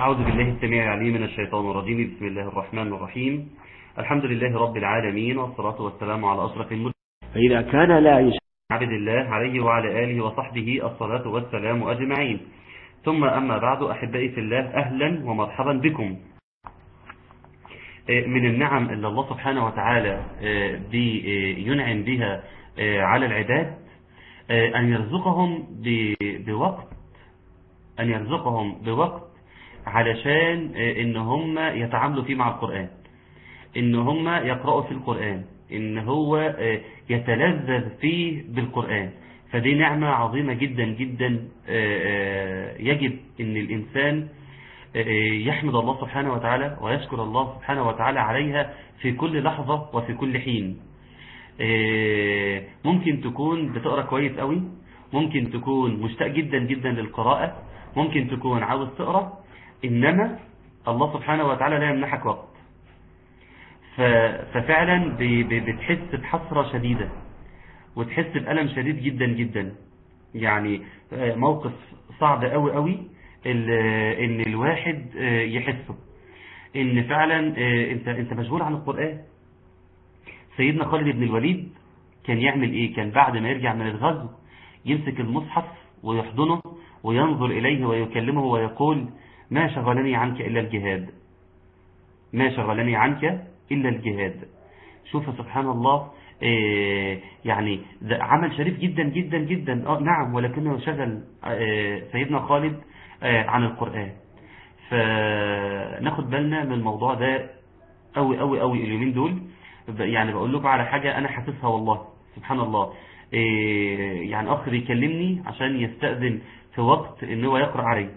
أعوذ بالله السميع العليم من الشيطان الرجيم. بسم الله الرحمن الرحيم. الحمد لله رب العالمين والصلاة والسلام على أشرف المرسلين. فإذا كان لا يشاء عبد الله عليه وعلى آله وصحبه الصلاة والسلام أجمعين. ثم أما بعد أحبائي في الله أهلا ومرحبا بكم. من النعم اللي الله سبحانه وتعالى ينعم بها على العباد أن يرزقهم بوقت أن يرزقهم بوقت علشان إن هم يتعاملوا فيه مع القرآن. إن هم يقرأوا في القرآن. إن هو يتلذذ فيه بالقرآن. فدي نعمة عظيمة جدا جدا يجب إن الإنسان يحمد الله سبحانه وتعالى ويشكر الله سبحانه وتعالى عليها في كل لحظة وفي كل حين. ممكن تكون بتقرأ كويس قوي. ممكن تكون مشتاق جدا جدا للقراءة. ممكن تكون عاوز تقرأ. إنما الله سبحانه وتعالى لا يمنحك وقت. ففعلا بتحس بحسرة شديدة وتحس بألم شديد جدا جدا. يعني موقف صعب قوي قوي إن الواحد يحسه. إن فعلا أنت أنت مشغول عن القرآن. سيدنا خالد بن الوليد كان يعمل إيه؟ كان بعد ما يرجع من الغزو يمسك المصحف ويحضنه وينظر إليه ويكلمه ويقول ما شغلني عنك إلا الجهاد. ما شغلني عنك إلا الجهاد. شوف سبحان الله إيه يعني عمل شريف جدا جدا جدا. آه نعم ولكنه شغل آه سيدنا خالد آه عن القرآن. فناخد بالنا من الموضوع ده قوي قوي قوي اليومين دول. يعني بقول لكم على حاجة أنا حاسسها والله سبحان الله. يعني أخ بيكلمني عشان يستأذن في وقت إن هو يقرأ عليه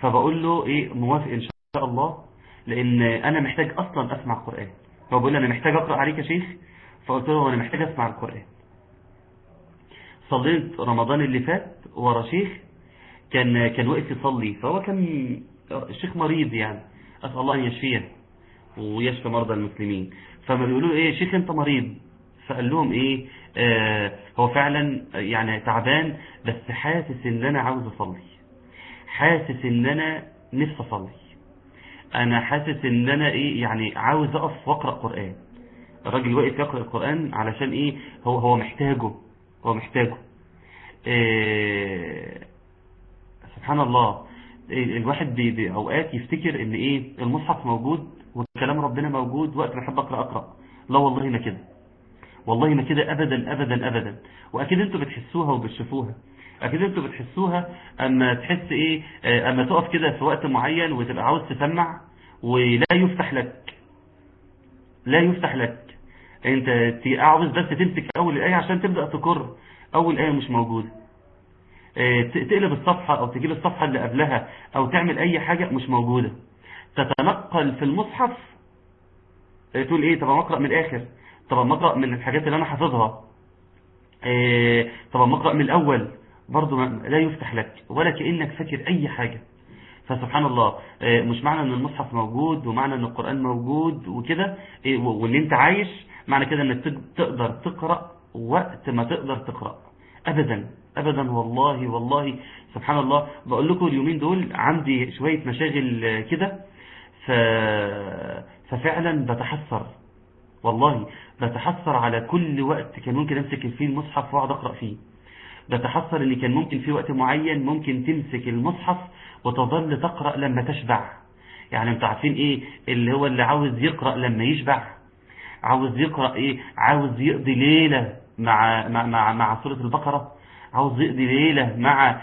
فبقول له إيه موافق إن شاء الله لأن أنا محتاج أصلا أسمع القرآن. هو بيقول لي أنا محتاج أقرأ عليك يا شيخ؟ فقلت له أنا محتاج أسمع القرآن. صليت رمضان اللي فات ورا شيخ كان كان واقف يصلي فهو كان الشيخ مريض يعني. أسأل الله أن يشفيه ويشفي مرضى المسلمين. فما بيقولوا إيه شيخ أنت مريض. فقال لهم إيه آه هو فعلا يعني تعبان بس حاسس إن أنا عاوز أصلي. حاسس إن أنا نفسي أصلي. أنا حاسس إن أنا إيه يعني عاوز أقف وأقرأ قرآن. الراجل واقف يقرأ القرآن علشان إيه هو هو محتاجه هو محتاجه. إيه سبحان الله. إيه الواحد أوقات يفتكر إن إيه المصحف موجود وكلام ربنا موجود وقت ما أحب أقرأ أقرأ. لا والله ما كده. والله ما كده ابدا ابدا ابدا. وأكيد أنتوا بتحسوها وبتشوفوها. أكيد أنتوا بتحسوها أما تحس إيه؟ أما تقف كده في وقت معين وتبقى عاوز تسمع ولا يفتح لك. لا يفتح لك. أنت عاوز بس تمسك أول الايه عشان تبدأ تكر أول آية مش موجودة. تقلب الصفحة أو تجيب الصفحة اللي قبلها أو تعمل أي حاجة مش موجودة. تتنقل في المصحف. تقول إيه؟ طب أقرأ من الآخر. طب أقرأ من الحاجات اللي أنا حافظها. طب أقرأ من الأول. برضه لا يفتح لك ولا كأنك فاكر أي حاجة. فسبحان الله مش معنى إن المصحف موجود ومعنى إن القرآن موجود وكده وإن أنت عايش معنى كده إنك تقدر تقرأ وقت ما تقدر تقرأ. ابدا ابدا والله والله. سبحان الله. بقول لكم اليومين دول عندي شوية مشاغل كده. ف... ففعلا بتحسر. والله بتحسر على كل وقت كان ممكن أمسك فيه المصحف وأقعد أقرأ فيه. بتحسر ان كان ممكن في وقت معين ممكن تمسك المصحف وتظل تقرأ لما تشبع. يعني أنتوا عارفين إيه اللي هو اللي عاوز يقرأ لما يشبع؟ عاوز يقرأ إيه؟ عاوز يقضي ليلة مع مع مع, مع سورة البقرة؟ عاوز يقضي ليلة مع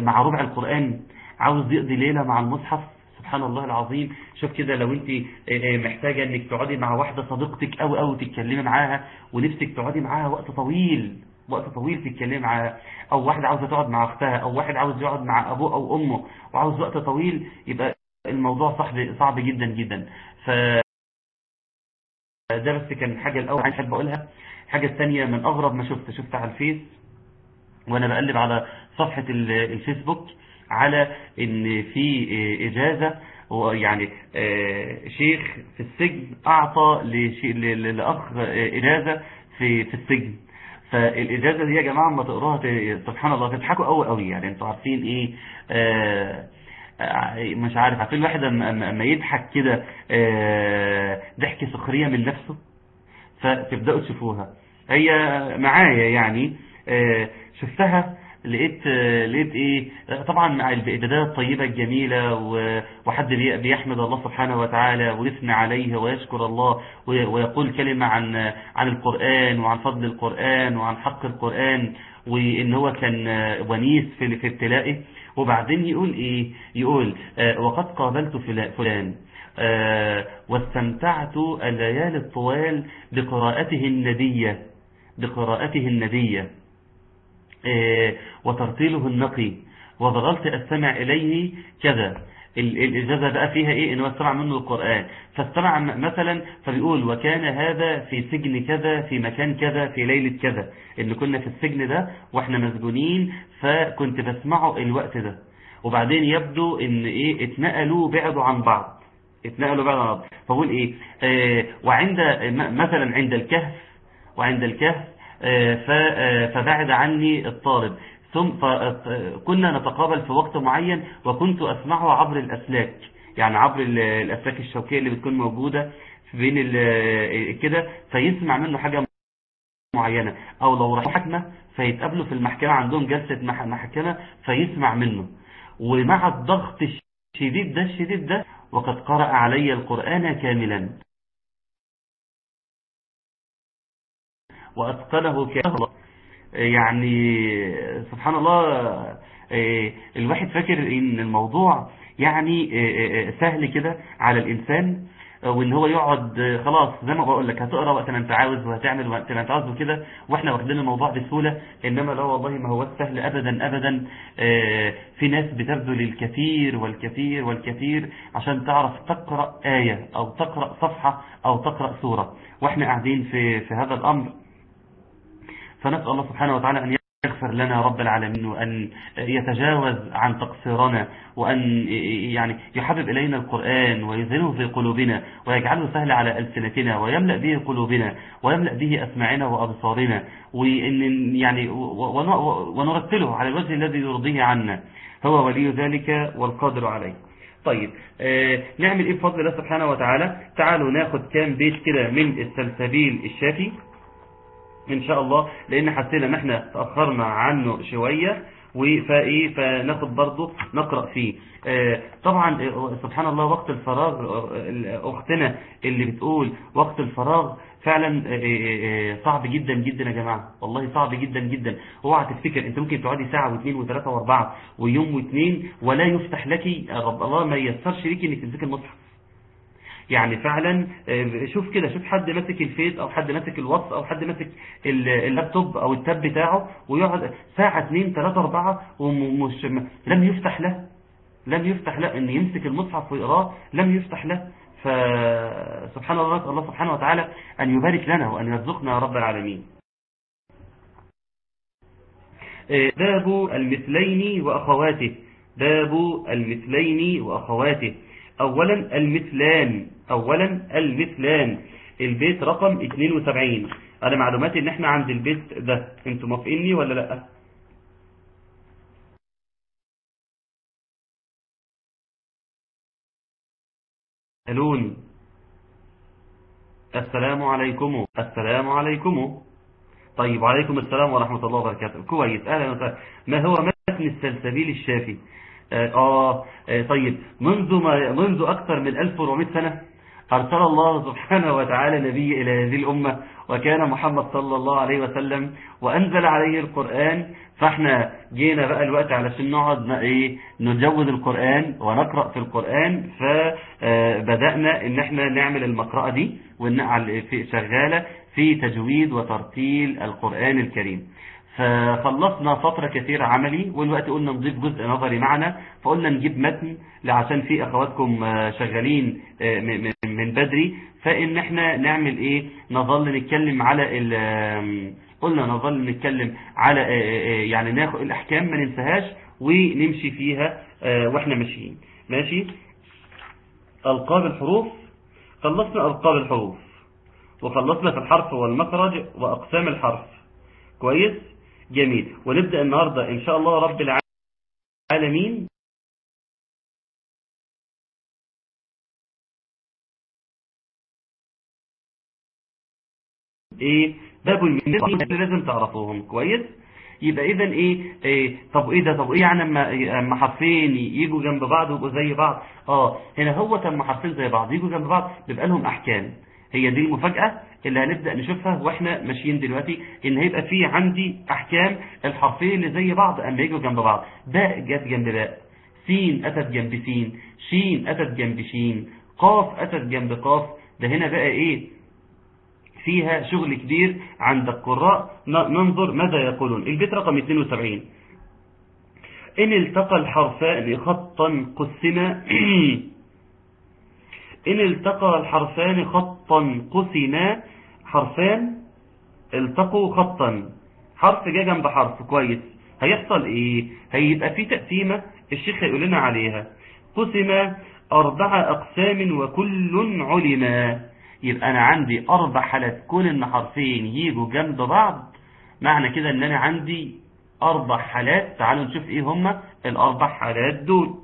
مع ربع القرآن؟ عاوز يقضي ليلة مع المصحف؟ سبحان الله العظيم. شوف كده لو انت محتاجة انك تقعدي مع واحدة صديقتك أو أو تتكلمي معاها ونفسك تقعدي معاها وقت طويل. وقت طويل تتكلم مع أو واحدة عاوزه تقعد مع أختها أو واحد عاوز يقعد مع أبوه أو أمه وعاوز وقت طويل يبقى الموضوع صعب صعب جدا جدا. ف ده بس كان حاجة الأول عايز أحب أقولها. الحاجة الثانية من أغرب ما شفت شفت على الفيس وأنا بقلب على صفحة الفيسبوك على إن في إجازة يعني شيخ في السجن أعطى لأخ إجازة في في السجن. فالإجازة دي يا جماعة اما تقراها سبحان الله تضحكوا قوي قوي يعني. أنتوا عارفين إيه؟ آه مش عارف عارفين الواحد اما يضحك كده ضحك سخرية من نفسه؟ فتبدأوا تشوفوها. هي معايا يعني شفتها لقيت لقيت إيه؟ طبعا مع البدايه الطيبه الجميله وحد بيحمد الله سبحانه وتعالى ويثني عليه ويشكر الله ويقول كلمة عن عن القرآن وعن فضل القرآن وعن حق القرآن وإن هو كان ونيس في في ابتلائه. وبعدين يقول إيه؟ يقول آه وقد قابلت فلان آه واستمتعت الليالي الطوال بقراءته الندية بقراءته الندية. آه وترتيله النقي. وظللت استمع إليه كذا. الإجازة بقى فيها إيه؟ إن هو استمع منه القرآن. فاستمع مثلا فبيقول وكان هذا في سجن كذا في مكان كذا في ليلة كذا. إن كنا في السجن ده وإحنا مسجونين فكنت بسمعه الوقت ده. وبعدين يبدو إن إيه؟ اتنقلوا بعدوا عن بعض. اتنقلوا بعدوا عن بعض. فبقول إيه؟ آه وعند مثلا عند الكهف وعند الكهف فبعد عني الطالب. ثم كنا نتقابل في وقت معين وكنت أسمعه عبر الأسلاك. يعني عبر الأسلاك الشوكية اللي بتكون موجودة بين كده فيسمع منه حاجة معينة. أو لو راح محكمة فيتقابلوا في المحكمة عندهم جلسة محكمة فيسمع منه. ومع الضغط الشديد ده الشديد ده وقد قرأ علي القرآن كاملا. وأتقنه كاملا يعني سبحان الله الواحد فاكر إن الموضوع يعني سهل كده على الإنسان وإن هو يقعد خلاص زي ما بقول لك هتقرأ وقت ما أنت عاوز وهتعمل وقت ما أنت عاوز وكده وإحنا واخدين الموضوع بسهولة إنما لا والله ما هو سهل ابدا ابدا في ناس بتبذل الكثير والكثير والكثير عشان تعرف تقرأ آية أو تقرأ صفحة أو تقرأ سورة. وإحنا قاعدين في في هذا الأمر فنسأل الله سبحانه وتعالى أن يغفر لنا رب العالمين وأن يتجاوز عن تقصيرنا وأن يعني يحبب إلينا القرآن ويزينه في قلوبنا ويجعله سهل على ألسنتنا ويملأ به قلوبنا ويملأ به أسماعنا وأبصارنا وإن يعني ونرتله على الوجه الذي يرضيه عنا. هو ولي ذلك والقادر عليه. طيب آه نعمل إيه بفضل الله سبحانه وتعالى؟ تعالوا ناخد كام بيت كده من السلسبيل الشافي. إن شاء الله لأن حسينا إن إحنا تأخرنا عنه شوية وفايه فناخد برضه نقرأ فيه. آه طبعا سبحان الله وقت الفراغ أختنا اللي بتقول وقت الفراغ فعلا صعب جدا جدا يا جماعة. والله صعب جدا جدا. اوعى تفتكر أنت ممكن تقعدي ساعة واثنين وثلاثة وأربعة ويوم واثنين ولا يفتح لك رب الله ما ييسرش ليكي إنك تمسكي المصحف يعني فعلا شوف كده شوف حد ماسك ال Face أو حد ماسك الواتس أو حد ماسك اللابتوب أو ال tab بتاعه ويقعد ساعة اتنين تلاتة أربعة ومش لم يفتح له. لم يفتح له إن يمسك المصحف ويقراه. لم يفتح له. فسبحان الله الله سبحانه وتعالى أن يبارك لنا وأن يرزقنا يا رب العالمين. باب المثلين وأخواته. باب المثلين وأخواته. اولا المثلان اولا المثلان. البيت رقم 72 أنا معلوماتي إن إحنا عند البيت ده. أنتوا موافقيني ولا لأ؟ الون السلام عليكم. السلام عليكم. طيب وعليكم السلام ورحمة الله وبركاته. كويس. أهلا وسهلا. ما هو متن السلسبيل الشافي؟ آه, آه طيب منذ ما منذ أكثر من 1400 سنة أرسل الله سبحانه وتعالى نبي إلى هذه الأمة وكان محمد صلى الله عليه وسلم وأنزل عليه القرآن. فإحنا جينا بقى الوقت علشان نقعد إيه؟ نجود القرآن ونقرأ في القرآن. فبدأنا إن إحنا نعمل المقرأة دي في شغالة في تجويد وترتيل القرآن الكريم. فخلصنا فترة كثيرة عملي والوقت قلنا نضيف جزء نظري معنا فقلنا نجيب متن عشان في اخواتكم شغالين من بدري. فإن إحنا نعمل إيه؟ نظل نتكلم على قلنا نظل نتكلم على يعني ناخد الأحكام ما ننساهاش ونمشي فيها وإحنا ماشيين. ماشي؟ ألقاب الحروف. خلصنا ألقاب الحروف وخلصنا في الحرف والمخرج وأقسام الحرف. كويس؟ جميل. ونبدأ النهاردة إن شاء الله رب العالمين. إيه؟ باب الميم لازم تعرفوهم. كويس؟ يبقى اذا إيه, إيه؟ طب إيه ده؟ طب إيه يعني أما أما حرفين يجوا جنب بعض ويبقوا زي بعض؟ آه هنا هو اما حرفين زي بعض يجوا جنب بعض بيبقى لهم أحكام. هي دي المفاجأة اللي هنبدأ نشوفها وإحنا ماشيين دلوقتي إن هيبقى في عندي أحكام الحرفين اللي زي بعض أما يجوا جنب بعض. باء جت جنب باء سين أتت جنب سين شين أتت جنب شين قاف أتت جنب قاف. ده هنا بقى إيه؟ فيها شغل كبير عند القراء. ننظر ماذا يقولون. البيت رقم 72 إن التقى الحرفان خطا قسما. إن التقى الحرفان خطا قسما. حرفان التقوا خطا. حرف جاء جنب حرف كويس. هيحصل إيه؟ هيبقى في تقسيمة الشيخ هيقول لنا عليها. قسم أربع أقسام وكل علما يبقى أنا عندي أربع حالات كون إن حرفين يجوا جنب بعض معنى كده إن أنا عندي أربع حالات. تعالوا نشوف إيه هما الأربع حالات دول.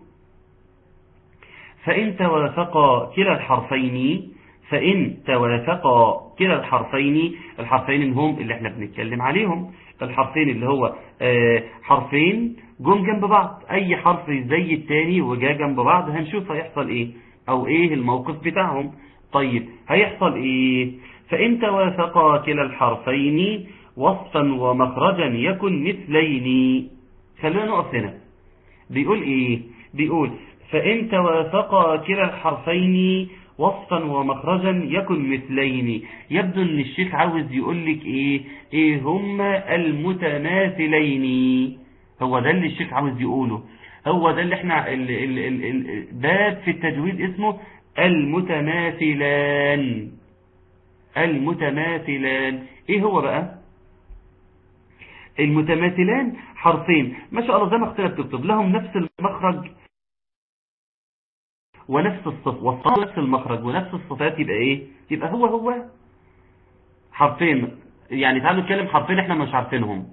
فإن توافقا كلا الحرفين فإن توافقا كلا الحرفين الحرفين هم اللي إحنا بنتكلم عليهم. الحرفين اللي هو آه حرفين جم جنب بعض. أي حرف زي التاني وجا جنب بعض هنشوف هيحصل إيه أو إيه الموقف بتاعهم. طيب هيحصل إيه؟ فإن توافقا كلا الحرفين وصفا ومخرجا يكن مثلين. خلينا نقف هنا. بيقول إيه؟ بيقول فإن توافقا كلا الحرفين وصفا ومخرجا يكن مثلين. يبدو إن الشيخ عاوز يقول لك إيه؟ إيه هما المتماثلين. هو ده اللي الشيخ عاوز يقوله. هو ده اللي إحنا ال ال ال ال باب في التجويد اسمه المتماثلان. المتماثلان. إيه هو بقى؟ المتماثلان حرفين. ما شاء الله زي ما اختلف تكتب لهم نفس المخرج. ونفس الصف والصف نفس المخرج ونفس الصفات يبقى إيه؟ يبقى هو هو. حرفين. يعني تعالوا نتكلم حرفين إحنا مش عارفينهم.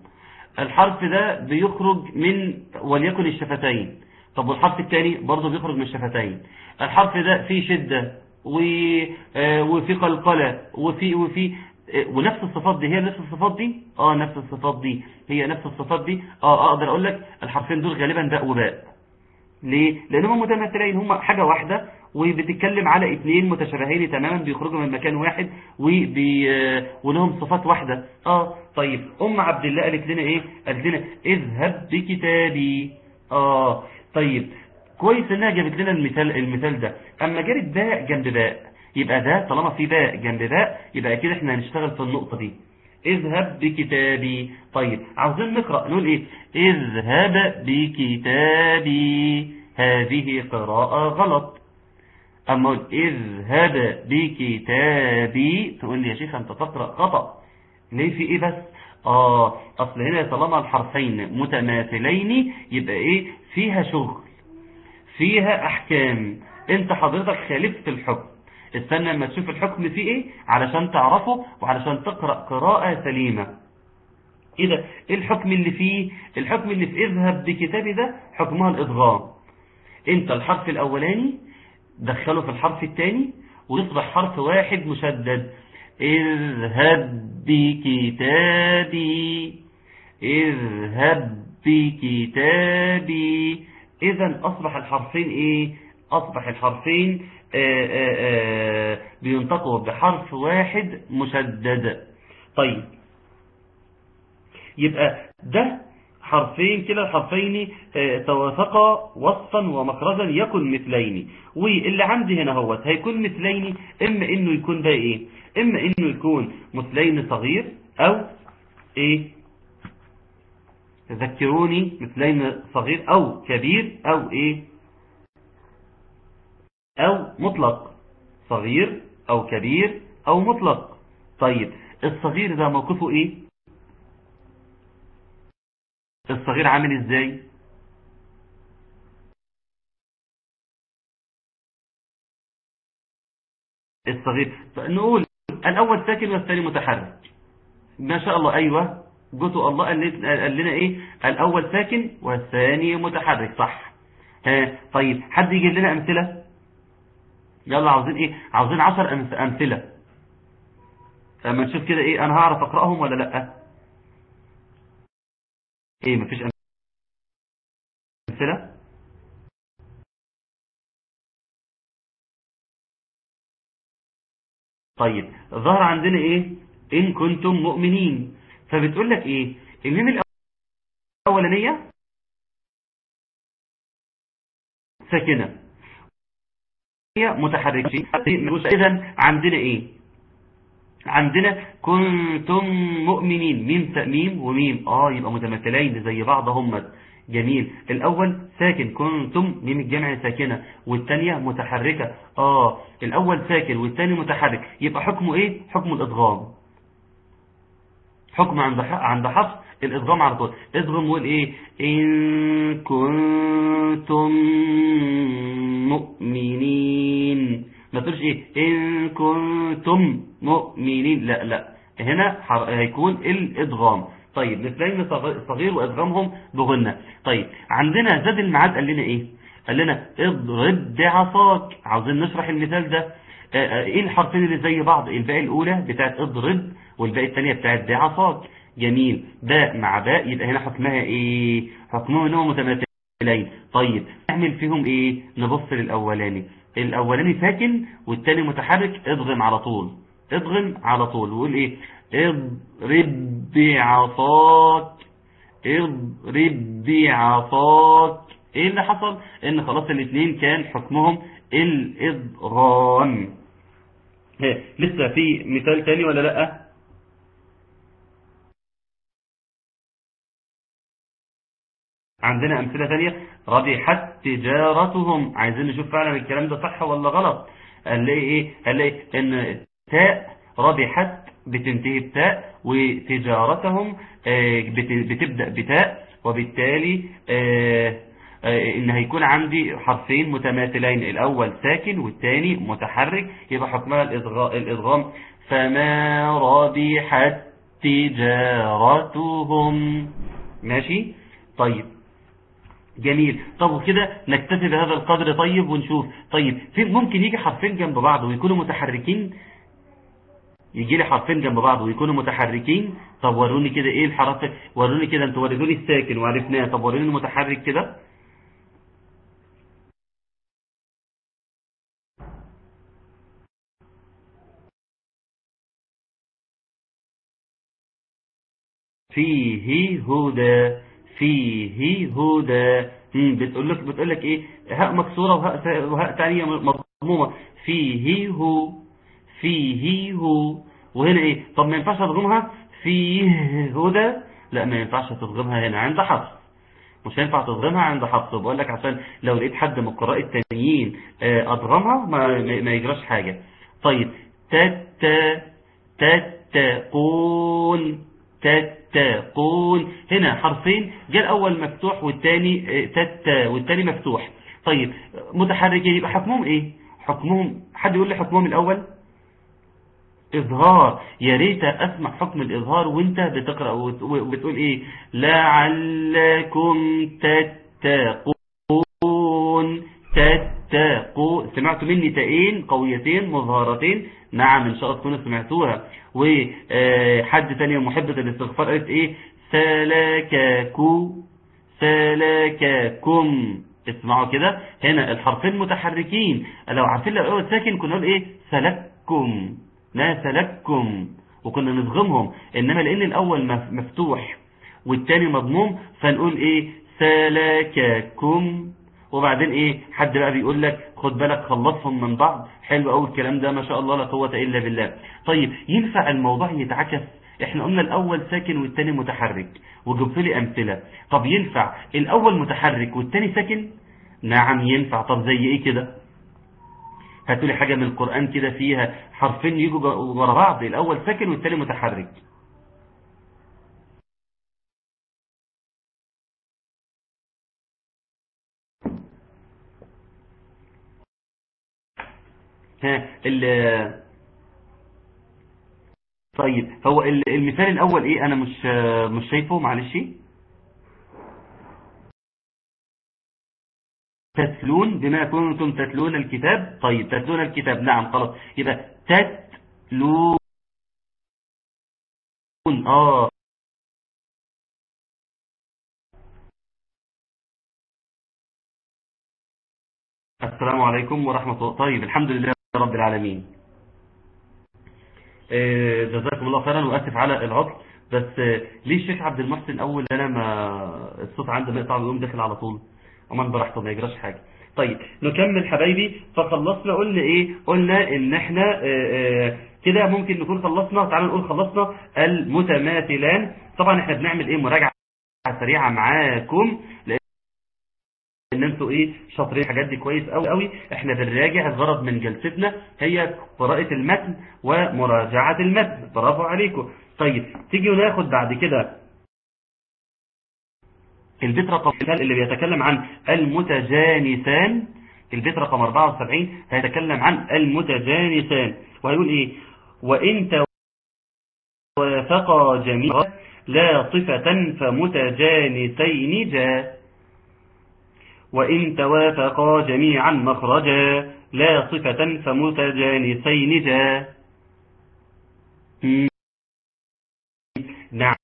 الحرف ده بيخرج من وليكن الشفتين. طب والحرف الثاني برضه بيخرج من الشفتين. الحرف ده فيه شدة وفي قلقلة وفي وفي ونفس الصفات دي. هي نفس الصفات دي؟ آه نفس الصفات دي. هي نفس الصفات دي. آه أقدر أقول لك الحرفين دول غالبا باء وباء. ليه؟ لانهم متماثلين هم حاجة واحدة وبتتكلم على اثنين متشابهين تماما بيخرجوا من مكان واحد وبي... ولهم صفات واحدة. آه طيب أم عبد الله قالت لنا إيه؟ قالت لنا اذهب بكتابي. آه طيب كويس إنها جابت لنا المثال المثال ده. أما جابت باء جنب باء يبقى ده طالما في باء جنب باء يبقى كده إحنا هنشتغل في النقطة دي. اذهب بكتابي. طيب عاوزين نقرأ نقول إيه؟ اذهب بكتابي. هذه قراءة غلط. أما اذهب بكتابي تقول لي يا شيخ أنت تقرأ خطأ ليه في إيه بس؟ آه أصل هنا طالما الحرفين متماثلين يبقى إيه؟ فيها شغل فيها أحكام. أنت حضرتك خالفت الحكم. استنى لما تشوف الحكم فيه إيه؟ علشان تعرفه وعلشان تقرأ قراءة سليمة. ده إيه الحكم اللي فيه؟ الحكم اللي في اذهب بكتابي ده حكمها الإدغام. إنت الحرف الأولاني دخله في الحرف الثاني ويصبح حرف واحد مشدد. اذهب بكتابي. اذهب بكتابي. اذا أصبح الحرفين إيه؟ أصبح الحرفين بينطقوا بحرف واحد مشدد طيب. يبقى ده حرفين كلا الحرفين توافقا وصفا ومخرجا يكن مثلين. واللي عندي هنا هو هيكون مثلين إما إنه يكون ده إيه؟ إما إنه يكون مثلين صغير أو إيه؟ ذكروني مثلين صغير أو كبير أو إيه؟ أو مطلق صغير أو كبير أو مطلق. طيب الصغير ده موقفه إيه؟ الصغير عامل إزاي؟ الصغير نقول الأول ساكن والثاني متحرك. ما شاء الله أيوه جوتو الله قال لنا إيه؟ الأول ساكن والثاني متحرك صح. ها طيب حد يجيب لنا أمثلة؟ يلا عاوزين إيه؟ عاوزين 10 أمثلة. اما نشوف كده إيه؟ أنا هعرف أقرأهم ولا لأ؟ إيه مفيش أمثلة؟ طيب ظهر عندنا إيه؟ إن كنتم مؤمنين. فبتقول لك إيه؟ الميم الأولانية ساكنة. هي متحركه اذا عندنا إيه؟ عندنا كنتم مؤمنين. ميم ميم وميم. آه يبقى متمثلين زي بعض هم. جميل. الأول ساكن. كنتم ميم الجمع ساكنة. والثانية متحركة. آه الأول ساكن والثاني متحرك. يبقى حكمه إيه؟ حكم الإدغام. حكم عند عند حفص الإدغام على طول. ادغم وقول إيه؟ إن كنتم مؤمنين. ما تقولش إيه؟ إن كنتم مؤمنين. لا لا. هنا هيكون الإدغام. طيب مثلين صغير وإدغامهم بغنى. طيب عندنا زاد الميعاد قال لنا إيه؟ قال لنا اضرب بعصاك. عاوزين نشرح المثال ده. إيه الحرفين اللي زي بعض؟ الباقي الأولى بتاعت اضرب والباقي الثانية بتاعت بعصاك. جميل. باء مع باء يبقى هنا حكمها إيه؟ حكمهم انهم متماثلين. طيب نعمل فيهم إيه؟ نبص للأولاني. الأولاني ساكن والثاني متحرك اضغم على طول. اضغم على طول وقول إيه؟ اضرب بعصاك. اضرب بعصاك. إيه اللي حصل؟ إن خلاص الاثنين كان حكمهم الادغام لسه في مثال تاني ولا لأ؟ عندنا أمثلة ثانية. ربحت تجارتهم. عايزين نشوف فعلا الكلام ده صح ولا غلط. هنلاقي إيه؟ هنلاقي إن تاء ربحت بتنتهي بتاء وتجارتهم بتبدأ بتاء وبالتالي إن هيكون عندي حرفين متماثلين. الأول ساكن والثاني متحرك. يبقى حكمها الادغام فما ربحت تجارتهم. ماشي؟ طيب. جميل. طب وكده نكتفي بهذا القدر طيب ونشوف. طيب في ممكن يجي حرفين جنب بعض ويكونوا متحركين؟ يجي لي حرفين جنب بعض ويكونوا متحركين؟ طب وروني كده إيه الحرف وروني كده أنتوا وريتوني الساكن وعرفناه. طب وروني المتحرك كده. فيه هدى. فيه هدى. بتقول لك بتقول لك إيه؟ هاء مكسورة وهاء وهاء ثانية مضمومة. فيه هو فيه هو. وهنا إيه؟ طب ما ينفعش أضغمها؟ فيه هدى. لا ما ينفعش تضغمها هنا عند حفص مش هينفع تضغمها عند حفص بقول لك عشان لو لقيت حد من القراء التانيين أضغمها ما, ما يجراش حاجة. طيب تت تتقون تتقون. هنا حرفين جاء الأول مفتوح والثاني تت والثاني مفتوح. طيب متحركين يبقى حكمهم إيه؟ حكمهم حد يقول لي حكمهم الأول؟ إظهار. يا ريت أسمع حكم الإظهار وأنت بتقرأ وبتقول إيه؟ لعلكم تتقون. تتقون سمعتوا مني تاءين قويتين مظهرتين نعم إن شاء الله تكونوا سمعتوها. وحد تاني محبة الاستغفار قالت إيه؟ سلككو سلككم اسمعوا كده. هنا الحرفين متحركين. لو عارفين لو اول ساكن كنا نقول إيه؟ سلككم. لا سلككم. وكنا نضغمهم إنما لأن الأول مفتوح والتاني مضموم فنقول إيه؟ سلككم وبعدين إيه حد بقى بيقول لك خد بالك خلصهم من بعض. حلو قوي الكلام ده ما شاء الله لا قوة إلا بالله. طيب ينفع الموضوع يتعكس؟ إحنا قلنا الأول ساكن والتاني متحرك. وجبت لي أمثلة. طب ينفع الأول متحرك والتاني ساكن؟ نعم ينفع. طب زي إيه كده؟ هاتوا لي حاجة من القرآن كده فيها حرفين يجوا ورا بعض. الأول ساكن والتاني متحرك. ها ال طيب هو ال- المثال الأول إيه؟ أنا مش مش شايفه معلش. تتلون بما كنتم تتلون الكتاب. طيب تتلون الكتاب نعم خلاص. يبقى تتلون آه. السلام عليكم ورحمة الله. طيب الحمد لله. رب العالمين. آه، جزاكم الله خيرا. وأسف على العطل. بس آه، ليه الشيخ عبد المحسن أول أنا ما الصوت عنده بيقطع ويقوم داخل على طول؟ أمان براحته ما يجراش حاجة. طيب نكمل حبايبي. فخلصنا قلنا إيه؟ قلنا إن إحنا آه، كده ممكن نكون خلصنا. تعالوا نقول خلصنا. المتماثلان. طبعا إحنا بنعمل إيه؟ مراجعة سريعة معاكم. لأن إن أنتوا إيه شاطرين الحاجات دي كويس قوي قوي إحنا بنراجع الغرض من جلستنا هي قراءة المتن ومراجعة المتن. برافو عليكم. طيب تيجي وناخد بعد كده البيت رقم اللي بيتكلم عن المتجانسان. البيت رقم 74 هيتكلم عن المتجانسان. وهيقول إيه؟ وإن توافقا جميعا لا صفة فمتجانسين جاء. وإن توافقا جميعا مخرجا لا صفة فمتجانسين جا. نعم.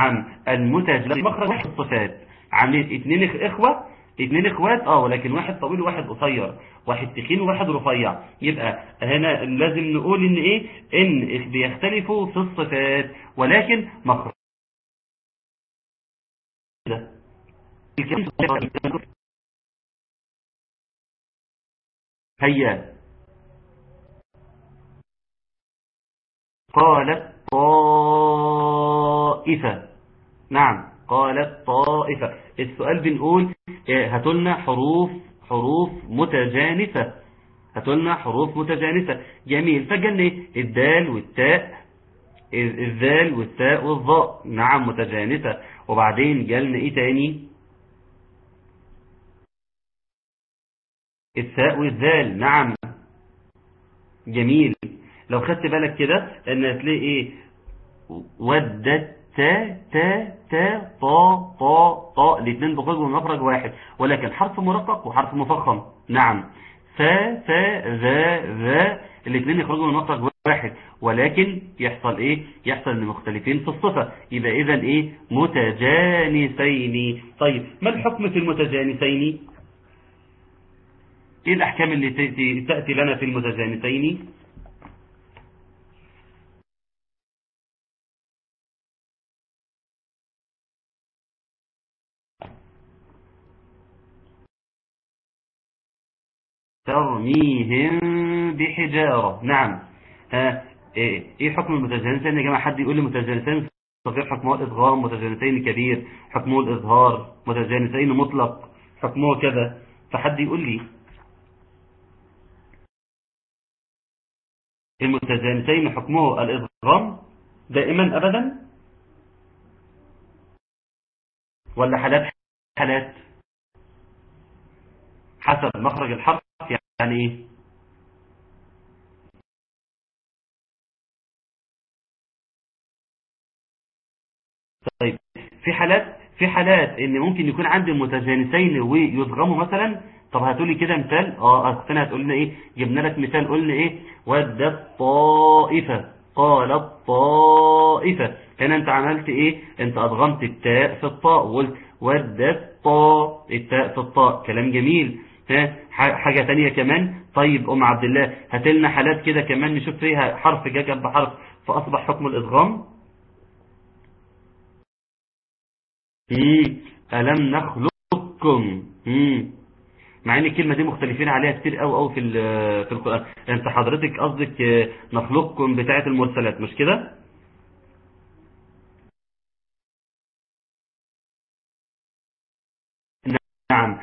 نعم. المتجانس مخرج واحد صفات عاملين اتنين إخوة. اتنين إخوات؟ آه ولكن واحد طويل وواحد قصير واحد تخين وواحد رفيع. يبقى هنا لازم نقول إن إيه؟ إن بيختلفوا في الصفات ولكن مخرج هيا. قالت طائفة. نعم. قالت طائفة. السؤال بنقول إيه، هاتوا لنا حروف حروف متجانسة هاتوا لنا حروف متجانسة جميل. فجلنا إيه؟ الدال والتاء ال- الذال والتاء والظاء. نعم متجانسة وبعدين جالنا إيه تاني؟ الثاء والذال. نعم. جميل. لو خدت بالك كده إن هتلاقي إيه؟ ودت تا تا تا طا طا طا الاثنين بيخرجوا من مخرج واحد. ولكن حرف مرقق وحرف مفخم. نعم. فا فا ذا ذا الاثنين يخرجوا من مخرج واحد. ولكن يحصل إيه؟ يحصل إن مختلفين في الصفة. يبقى اذا إيه؟ متجانسين. طيب ما الحكم في المتجانسين؟ إيه الأحكام اللي تأتي لنا في المتجانسين؟ ترميهم بحجارة. نعم. ها إيه إيه حكم المتجانسين يا جماعة؟ حد يقول لي متجانسين صغير حكمه الإضغام متجانسين كبير حكمه الإظهار متجانسين مطلق حكمه كذا. فحد يقول لي المتجانسين حكمه الإضغام دائما أبدا؟ ولا حالات حالات؟ حسب مخرج الحرف يعني إيه طيب في حالات في حالات إن ممكن يكون عندي متجانسين ويضغموا مثلا طب هاتولي كده مثال آه اختنا هتقول لنا إيه جبنا لك مثال قلنا إيه ودت طائفه قالت طائفه هنا أنت عملت إيه؟ أنت ادغمت التاء في الطاء وقلت ودت طاء التاء في الطاء كلام جميل. ها حاجة تانية كمان طيب أم عبد الله هاتلنا حالات كده كمان نشوف فيها حرف جا جنب حرف فأصبح حكم الإدغام. ألم نخلقكم. مع إن الكلمة دي مختلفين عليها كتير قوي قوي في في القرآن أنت حضرتك قصدك نخلقكم بتاعة المرسلات مش كده نعم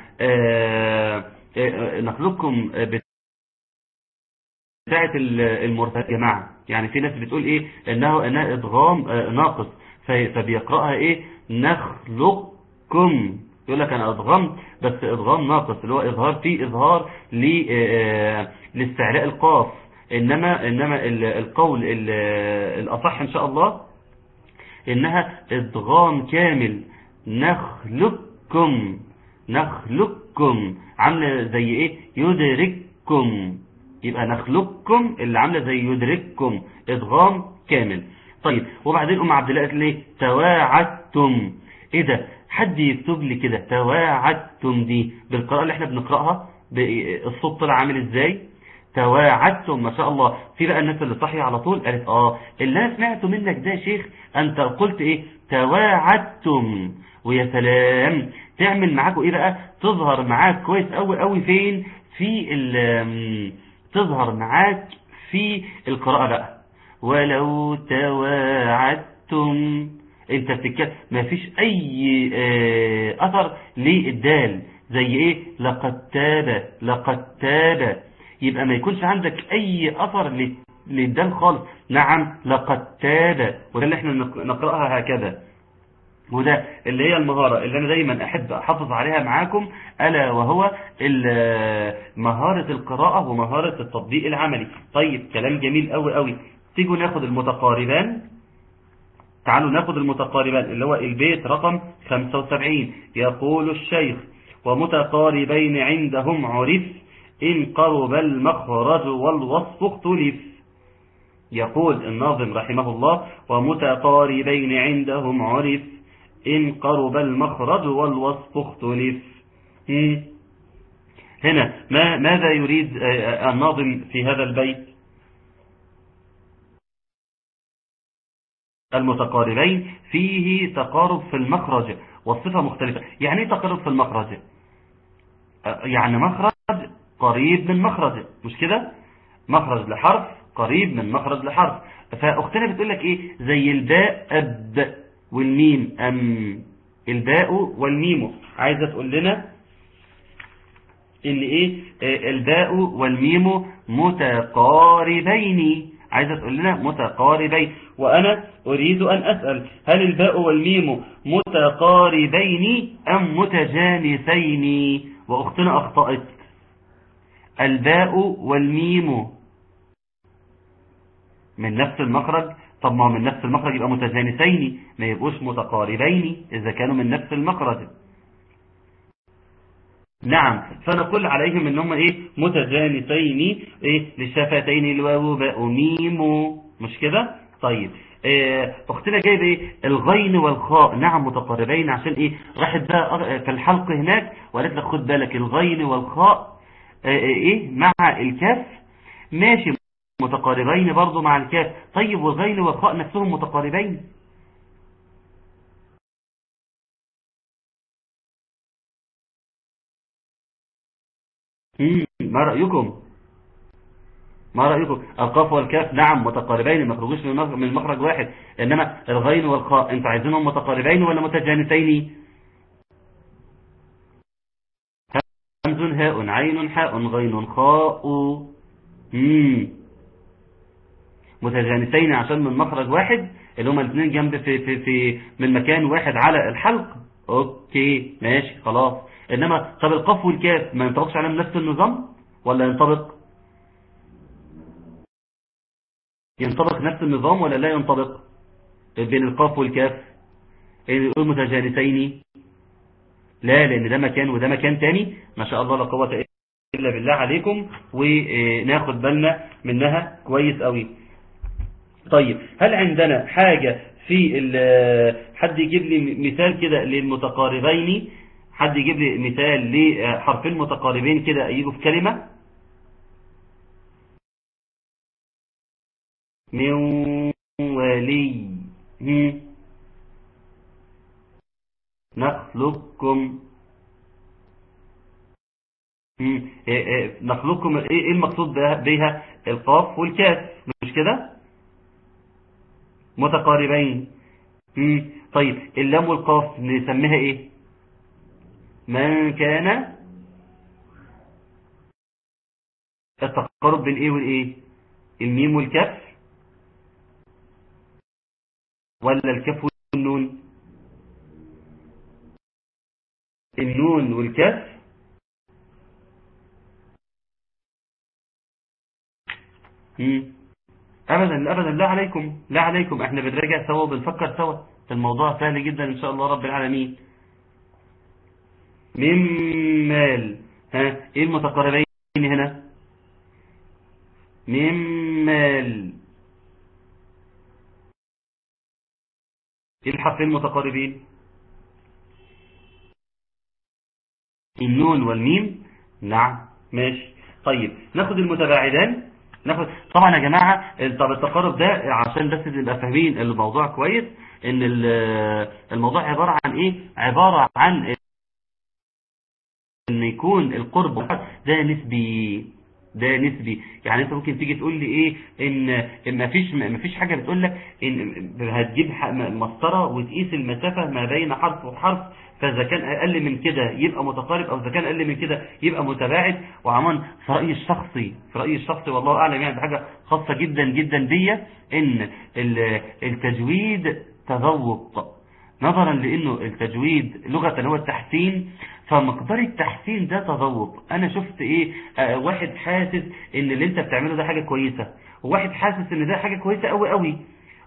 آه، آه، نخلقكم بتاعة ال- المرسلات يا جماعة. يعني في ناس بتقول إيه؟ إنه انها إدغام آه، ناقص. في- فبيقرأها إيه؟ نخلقكم. يقول لك أنا ادغمت بس إدغام ناقص. اللي هو إظهار فيه إظهار ل- آه، لاستعلاء القاف. انما إنما ال- القول ال- الأصح إن شاء الله إنها إدغام كامل. نخلقكم. نخلقكم عاملة زي إيه؟ يدرككم. يبقى نخلقكم اللي عاملة زي يدرككم. إدغام كامل. طيب وبعدين أم عبد الله قالت ليه تواعدتم. إيه ده؟ حد يكتب لي كده تواعدتم دي بالقراءة اللي إحنا بنقرأها؟ الصوت طلع عامل إزاي؟ تواعدتم ما شاء الله. في بقى الناس اللي صحي على طول قالت آه. اللي أنا سمعته منك ده يا شيخ أنت قلت إيه؟ تواعدتم. ويا سلام. تعمل معاكوا إيه بقى؟ تظهر معاك كويس قوي قوي فين؟ في تظهر معاك في القراءة بقى. ولو تواعدتم. أنت بتتكلم ما فيش أي آه، أثر للدال. زي إيه؟ لقد تاب لقد تاب. يبقى ما يكونش عندك أي أثر لل- للدال خالص. نعم لقد تاب. وده اللي إحنا نق- نقرأها هكذا. وده اللي هي المهارة اللي أنا دايما أحب أحافظ عليها معاكم ألا وهو مهارة القراءة ومهارة التطبيق العملي. طيب كلام جميل قوي قوي تيجوا ناخد المتقاربان؟ تعالوا ناخد المتقاربان اللي هو البيت رقم 75 يقول الشيخ ومتقاربين عندهم عرف إن قرب المخرج والوصف اختلف. يقول الناظم رحمه الله ومتقاربين عندهم عرف إن قرب المخرج والوصف اختلف. هنا ما ماذا يريد آه، الناظم في هذا البيت؟ المتقاربين فيه تقارب في المخرج والصفة مختلفة. يعني إيه تقارب في المخرج؟ آه، يعني مخرج قريب من مخرج. مش كده؟ مخرج لحرف قريب من مخرج لحرف. فاختنا بتقول لك إيه؟ زي الباء أب. والميم أم الباء والميم. عايزة تقول لنا إن إيه؟ آه، الباء والميم متقاربين. عايزة تقول لنا متقاربين. وأنا أريد أن أسأل هل الباء والميم متقاربين أم متجانسين؟ وأختنا أخطأت. الباء والميم من نفس المخرج طب ما هو من نفس المخرج يبقى متجانسين ما يبقوش متقاربين إذا كانوا من نفس المخرج. نعم فنقول عليهم انهم إيه؟ متجانسين إيه؟ للشفتين الواو باء ميم مش كده؟ طيب إيه اختنا جايبة إيه؟ الغين والخاء. نعم متقاربين عشان إيه؟ راحت بقى في الحلق هناك وقالت لك خد بالك الغين والخاء إيه؟ مع الكاف. ماشي. متقاربين برضو مع الكاف. طيب والغين والخاء نفسهم متقاربين؟ ما رأيكم؟ ما رأيكم؟ القاف والكاف نعم متقاربين ما يخرجوش من مخ- من مخرج واحد. إنما الغين والخاء أنتوا عايزينهم متقاربين ولا متجانسين؟ همز هاء عين حاء غين خاء. مم. متجانسين عشان من مخرج واحد اللي هما الاثنين جنب في في في من مكان واحد على الحلق. أوكي ماشي خلاص. إنما طب القاف والكاف ما ينطبقش عليهم نفس النظام؟ ولا ينطبق؟ ينطبق نفس النظام ولا لا ينطبق؟ بين القاف والكاف. يقول متجانسين. لا لأن ده مكان وده مكان تاني. ما شاء الله لا قوة إلا بالله عليكم. وناخد بالنا منها كويس قوي طيب هل عندنا حاجة في حد يجيب لي مثال كده للمتقاربين؟ حد يجيب لي مثال لحرفين متقاربين كده يجوا في كلمة؟ من ولي. نخلقكم. إيه إيه نخلقكم. إيه إيه المقصود بها- بها القاف والكاف مش كده؟ متقاربين. مم. طيب اللام والقاف نسميها إيه؟ من كان التقارب بين إيه والإيه؟ الميم والكاف. ولا الكاف والنون. النون والكاف. مم. ابدا ابدا. لا عليكم لا عليكم. إحنا بنراجع سوا وبنفكر سوا. الموضوع سهل جدا إن شاء الله رب العالمين. من مال؟ ها إيه المتقاربين هنا؟ من مال؟ إيه الحرفين المتقاربين؟ النون والميم؟ نعم ماشي. طيب ناخد المتباعدان. ناخد طبعا يا جماعة طب التقارب ده عشان بس نبقى فاهمين الموضوع كويس إن ال- الموضوع عبارة عن إيه؟ عبارة عن إن يكون القرب ده نسبي ده نسبي. يعني أنت ممكن تيجي تقول لي إيه؟ إن مفيش مفيش حاجة بتقول لك إن هتجيب مسطرة وتقيس المسافة ما بين حرف وحرف فإذا كان أقل من كده يبقى متقارب أو إذا كان أقل من كده يبقى متباعد. وعمان في رأيي الشخصي في رأيي الشخصي والله أعلم يعني بحاجة خاصة جدا جدا بيا ال- التجويد تذوق. نظرا لإنه التجويد لغة هو التحسين فمقدار التحسين ده تذوق. أنا شفت إيه؟ آه واحد حاسس إن اللي أنت بتعمله ده حاجة كويسة. وواحد حاسس إن ده حاجة كويسة قوي قوي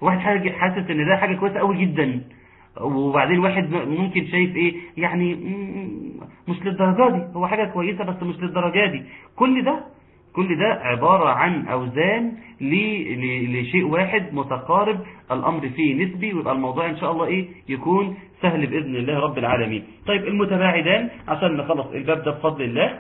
واحد حاسس إن ده حاجة كويسة قوي جدا. وبعدين واحد ممكن شايف إيه؟ يعني مش للدرجة دي. هو حاجة كويسة بس مش للدرجة دي. كل ده كل ده عبارة عن أوزان لشيء واحد متقارب الأمر فيه نسبي ويبقى الموضوع إن شاء الله إيه؟ يكون سهل بإذن الله رب العالمين. طيب المتباعدان عشان نخلص الباب ده بفضل الله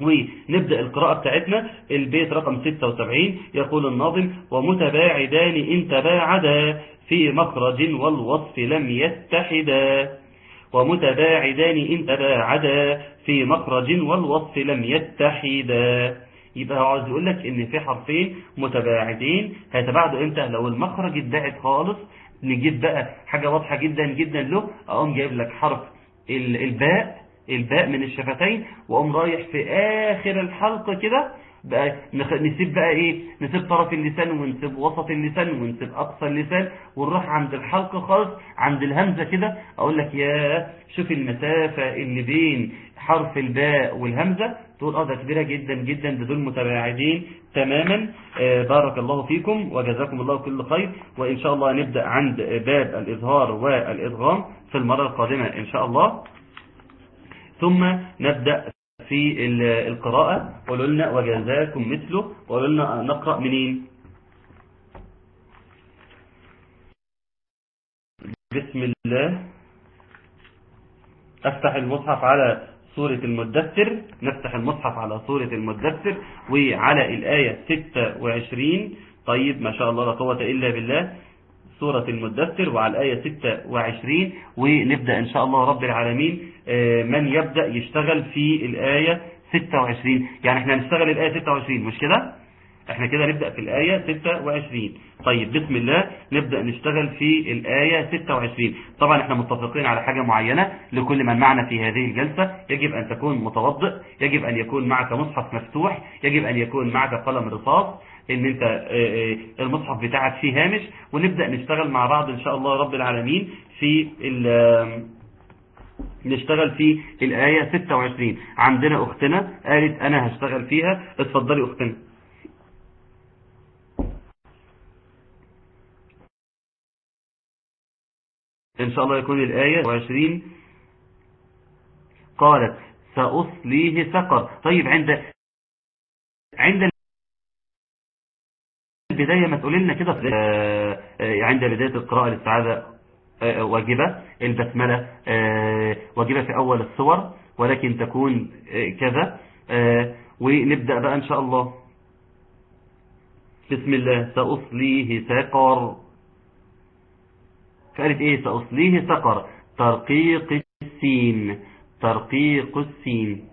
ونبدأ القراءة بتاعتنا. البيت رقم 76 يقول الناظم ومتباعدان إن تباعدا. في مخرج والوصف لم يتحدا ومتباعدان إن تباعدا في مخرج والوصف لم يتحدا. يبقى عاوز يقول لك إن في حرفين متباعدين هيتباعدوا إمتى؟ لو المخرج اتباعد خالص نجيب بقى حاجة واضحة جدا جدا له أقوم جايب لك حرف ال- الباء الباء من الشفتين وأقوم رايح في آخر الحلقة كده بقى نسيب بقى إيه؟ نسيب طرف اللسان ونسيب وسط اللسان ونسيب أقصى اللسان ونروح عند الحلقة خالص عند الهمزة كده أقول لك يا شوف المسافة اللي بين حرف الباء والهمزة تقول آه ده كبيرة جدا جدا ده دول متباعدين تماما. آه بارك الله فيكم وجزاكم الله كل خير وإن شاء الله نبدأ عند باب الإظهار والإدغام في المرة القادمة إن شاء الله. ثم نبدأ في ال- القراءة. قولوا لنا وجزاكم مثله. قولوا لنا نقرأ منين؟ بسم الله. أفتح المصحف على سورة المدثر. نفتح المصحف على سورة المدثر. وعلى الآية 26 طيب ما شاء الله لا قوة إلا بالله. سورة المدثر وعلى الآية 26 ونبدأ إن شاء الله رب العالمين آه، من يبدأ يشتغل في الآية 26 يعني إحنا هنشتغل الآية 26 مش كده؟ إحنا كده نبدأ في الآية 26 طيب بسم الله نبدأ نشتغل في الآية 26 طبعا إحنا متفقين على حاجة معينة لكل من معنا في هذه الجلسة. يجب أن تكون متوضئ يجب أن يكون معك مصحف مفتوح يجب أن يكون معك قلم رصاص. إن أنت آه، آه، المصحف بتاعك فيه هامش ونبدأ نشتغل مع بعض إن شاء الله رب العالمين في نشتغل في الآية 26 عندنا أختنا قالت أنا هشتغل فيها. اتفضلي أختنا. إن شاء الله يكون الآية 20 قالت سأصليه سقر طيب عند عند البداية ما تقول لنا كده آه، آه، عند بداية القراءة الاستعاذة آه، واجبة البسملة واجبة في أول الصور ولكن تكون كذا ونبدأ بقى إن شاء الله. بسم الله. سأصليه سقر. فقالت إيه؟ سأصليه سقر. ترقيق السين. ترقيق السين.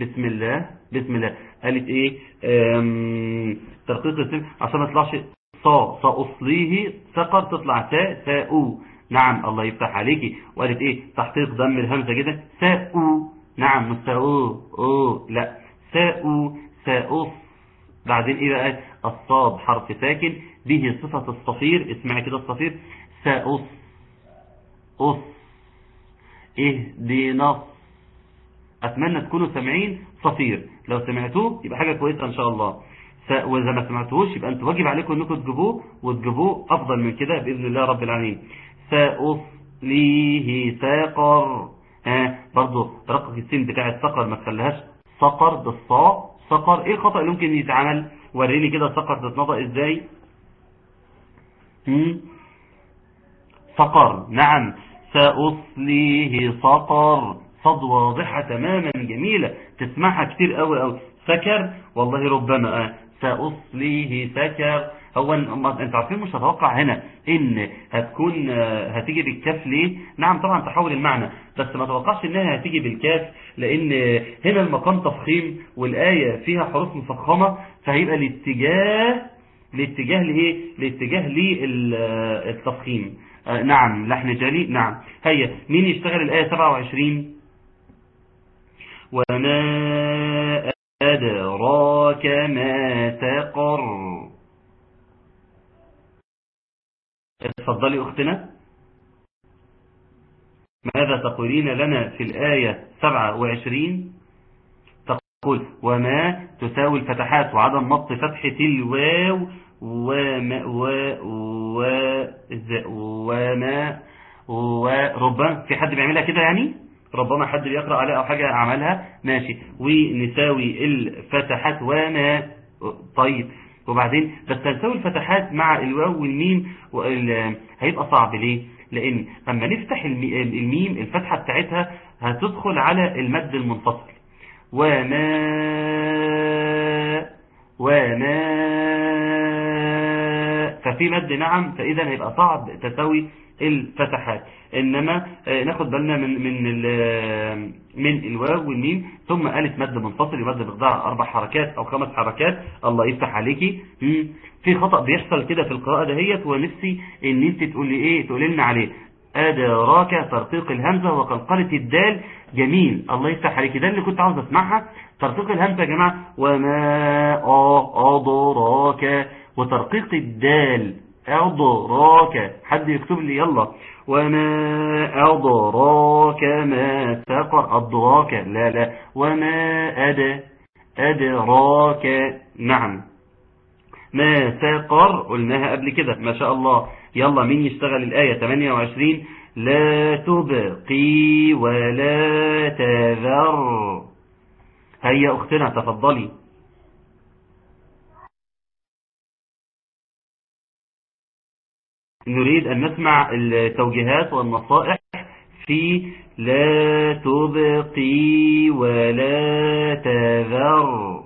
بسم الله بسم الله. قالت إيه؟ ترقيق السين عشان ما يطلعش صا سأصليه سقر تطلع سا ساء. نعم الله يفتح عليكي. وقالت إيه؟ تحقيق ضم الهمزة كده ساء. نعم مش ساء أو لا. ساء ساءص بعدين إيه بقى؟ الصاد حرف ساكن. به صفة الصفير. اسمعي كده الصفير. ساءص أص اهدنا أتمنى تكونوا سامعين صفير لو سمعتوه يبقى حاجة كويسة إن شاء الله. وإذا ما سمعتوهوش يبقى أنتوا واجب عليكم إنكم تجيبوه وتجيبوه أفضل من كده بإذن الله رب العالمين. سأصليه ساقر ها برضو رقق السين بتاعت سقر ما تخليهاش. سقر بالصاء سقر إيه الخطأ اللي ممكن يتعمل؟ وريني كده سقر تتنطق إزاي. هم؟ سقر. نعم. سأصليه سقر. صد واضحة تماما جميلة. تسمعها كتير قوي قوي. سكر؟ والله ربما آه. سأصليه سكر. هو أنت عارفين مش هتوقع هنا إن هتكون آه، هتيجي بالكاف ليه؟ نعم طبعا تحول المعنى بس ما توقعش إنها هتيجي بالكاف لأن هنا المقام تفخيم والآية فيها حروف مفخمة فهيبقى الاتجاه الاتجاه لإيه؟ الاتجاه للتفخيم آه نعم لحن جلي نعم. هيا مين يشتغل الآية 27 وما أدراك ما سقر اتفضلي أختنا. ماذا تقولين لنا في الآية 27 تقول وما تساوي الفتحات وعدم مط فتحة الواو وما و و وما وربما في حد بيعملها كده يعني؟ ربما حد بيقرأ عليها أو حاجة عملها ماشي. ونساوي الفتحات وما طيب. وبعدين بس هنساوي الفتحات مع الواو والميم وال- هيبقى صعب ليه؟ لأن أما نفتح المي- الميم الفتحة بتاعتها هتدخل على المد المنفصل. وما وما ففي مد نعم فإذا هيبقى صعب تساوي الفتحات. إنما آه، ناخد بالنا من من ال- من الواو والميم ثم ألف مد منفصل يمد بقدار أربع حركات أو خمس حركات. الله يفتح عليكي. في خطأ بيحصل كده في القراءة دهيت ونفسي إن أنت تقولي إيه تقولي لنا عليه. أدراك ترقيق الهمزة وقلقلة الدال. جميل. الله يفتح عليك. ده اللي كنت عاوز أسمعها. ترقيق الهمزة يا جماعة. وما أدراك وترقيق الدال. أدراك حد يكتب لي يلا. وما أدراك ما سقر. أدراك لا لا. وما أد أدراك. نعم. ما سقر. قلناها قبل كده. ما شاء الله. يلا مين يشتغل الآية؟ 28 لا تبقي ولا تذر. هيا أختنا تفضلي. نريد أن نسمع التوجيهات والنصائح في لا تبقي ولا تذر.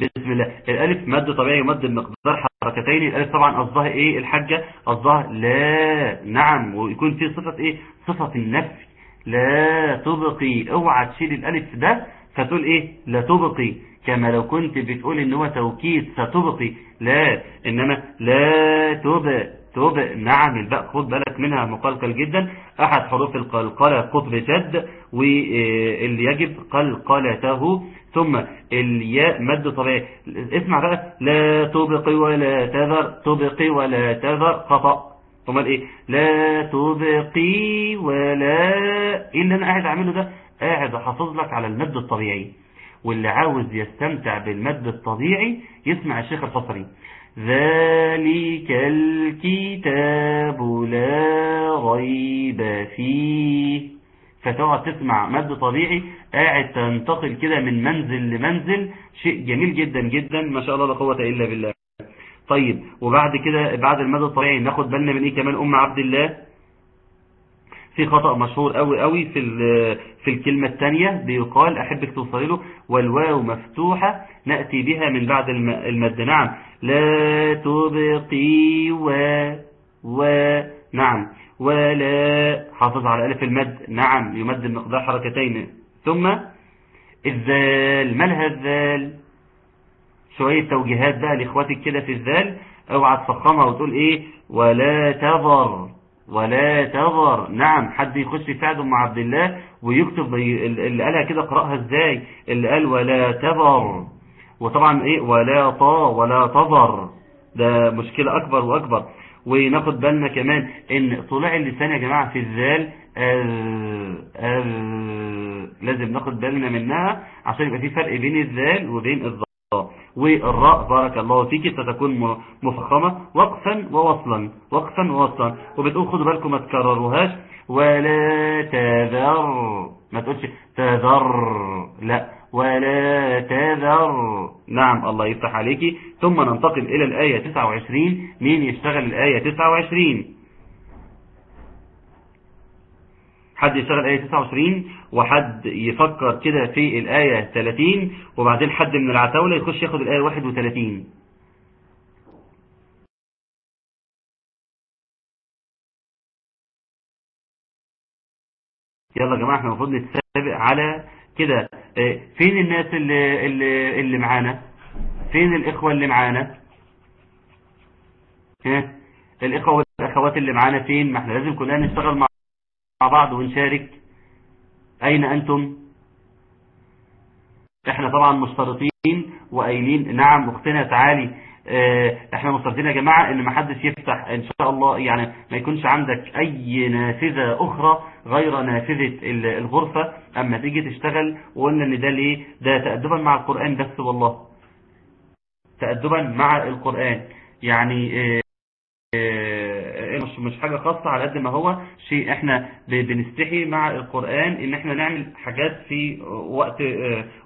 بسم الله. الألف مد طبيعي ومد بمقدار حركتين. الألف طبعا قصدها إيه؟ الحاجة قصدها لا. نعم. ويكون في صفة إيه؟ صفة النفي. لا تبقي. أوعى تشيل الألف ده. فتقول إيه؟ لا تبقي. كما لو كنت بتقول إن هو توكيد ستبقي. لا إنما لا تب تب نعم الباء خد بالك منها مقلقل جدا. أحد حروف القلقلة قطب جد واللي يجب قلقلته. ثم الياء مد طبيعي. اسمع بقى. لا تبقي ولا تذر تبقي ولا تذر. خطأ. ثم إيه؟ لا تبقي ولا. إيه اللي أنا قاعد أعمله ده؟ قاعد أحافظ لك على المد الطبيعي. واللي عاوز يستمتع بالمد الطبيعي يسمع الشيخ الفصري ذلك الكتاب لا ريب فيه. فتقعد تسمع مد طبيعي قاعد تنتقل كده من منزل لمنزل. شيء جميل جدا جدا ما شاء الله لا قوة إلا بالله. طيب وبعد كده بعد المد الطبيعي ناخد بالنا من إيه كمان أم عبد الله؟ في خطأ مشهور قوي قوي في في الكلمة الثانية بيقال أحبك توصلي له والواو مفتوحة نأتي بها من بعد المد. نعم. لا تبقي و و نعم. ولا حافظ على ألف المد. نعم. يمد المقدار حركتين. ثم الذال. مالها الذال؟ شوية توجيهات بقى لإخواتك كده في الذال. أوعى تفخمها وتقول إيه؟ ولا تذر. ولا تذر نعم حد يخش عبد ام عبد الله ويكتب اللي قالها كده قرأها إزاي؟ اللي قال ولا تذر وطبعا إيه؟ ولا طا ولا تذر ده مشكلة أكبر وأكبر. وناخد بالنا كمان إن طلوع اللسان يا جماعة في الذال ال ال لازم ناخد بالنا منها عشان يبقى في فرق بين الذال وبين الظاء والراء بارك الله فيك ستكون مفخمة. وقفا ووصلا وقفا ووصلا. وبتقول خدوا بالكم ما تكرروهاش. ولا تذر. ما تقولش تذر. لا. ولا تذر. نعم الله يفتح عليكي ثم ننتقل إلى الآية 29 مين يشتغل الآية 29 حد يشتغل آية 29 وحد يفكر كده في الآية 30 وبعدين حد من العتاولة يخش ياخد الآية 31 يلا يا جماعة إحنا المفروض نتسابق على كده. فين الناس اللي, اللي, اللي معانا؟ فين الإخوة اللي معانا؟ ها؟ الإخوة والأخوات اللي معانا فين؟ ما إحنا لازم كلنا نشتغل مع بعض ونشارك. أين أنتم؟ إحنا طبعا مشترطين وقايلين نعم اختنا تعالي. آه إحنا مشترطين يا جماعة إن ما حدش يفتح إن شاء الله يعني ما يكونش عندك أي نافذة أخرى غير نافذة الغرفة. أما تيجي تشتغل وقلنا إن ده ليه؟ ده تأدبا مع القرآن بس والله. تأدبا مع القرآن. يعني آه مش مش حاجة خاصة على قد ما هو شيء إحنا بنستحي مع القرآن ان إحنا نعمل حاجات في وقت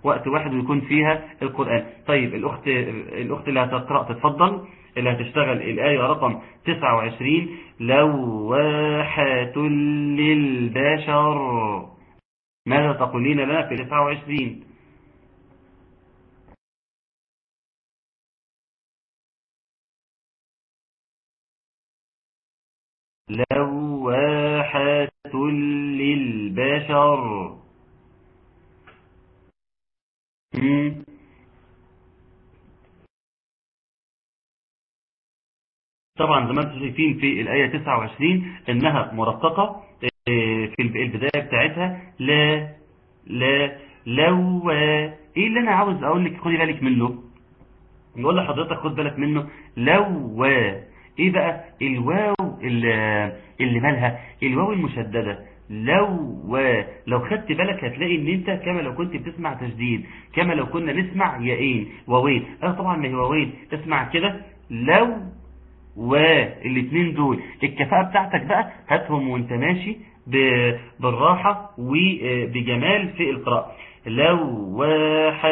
وقت واحد ويكون فيها القرآن. طيب الأخت الأخت اللي هتقرأ تتفضل. اللي هتشتغل الآية رقم 29 لواحة للبشر. ماذا تقولين لنا في 29 لواحة للبشر. طبعا زي ما أنتم شايفين في الآية 29 إنها مرققة في البداية بتاعتها لا لا لو إيه اللي أنا عاوز أقول لك؟ خدي بالك منه. نقول لحضرتك خد بالك منه. لو إيه بقى؟ الواو اللي, اللي مالها الواو المشددة. لو لو خدت بالك هتلاقي إن أنت كما لو كنت بتسمع تشديد كما لو كنا نسمع ياين واوين. آه طبعا ما هي واوين. اسمع كده. لو والاثنين دول. الكفاءة بتاعتك بقى هاتهم وانت ماشي بالراحة وبجمال في القراءة. لواحة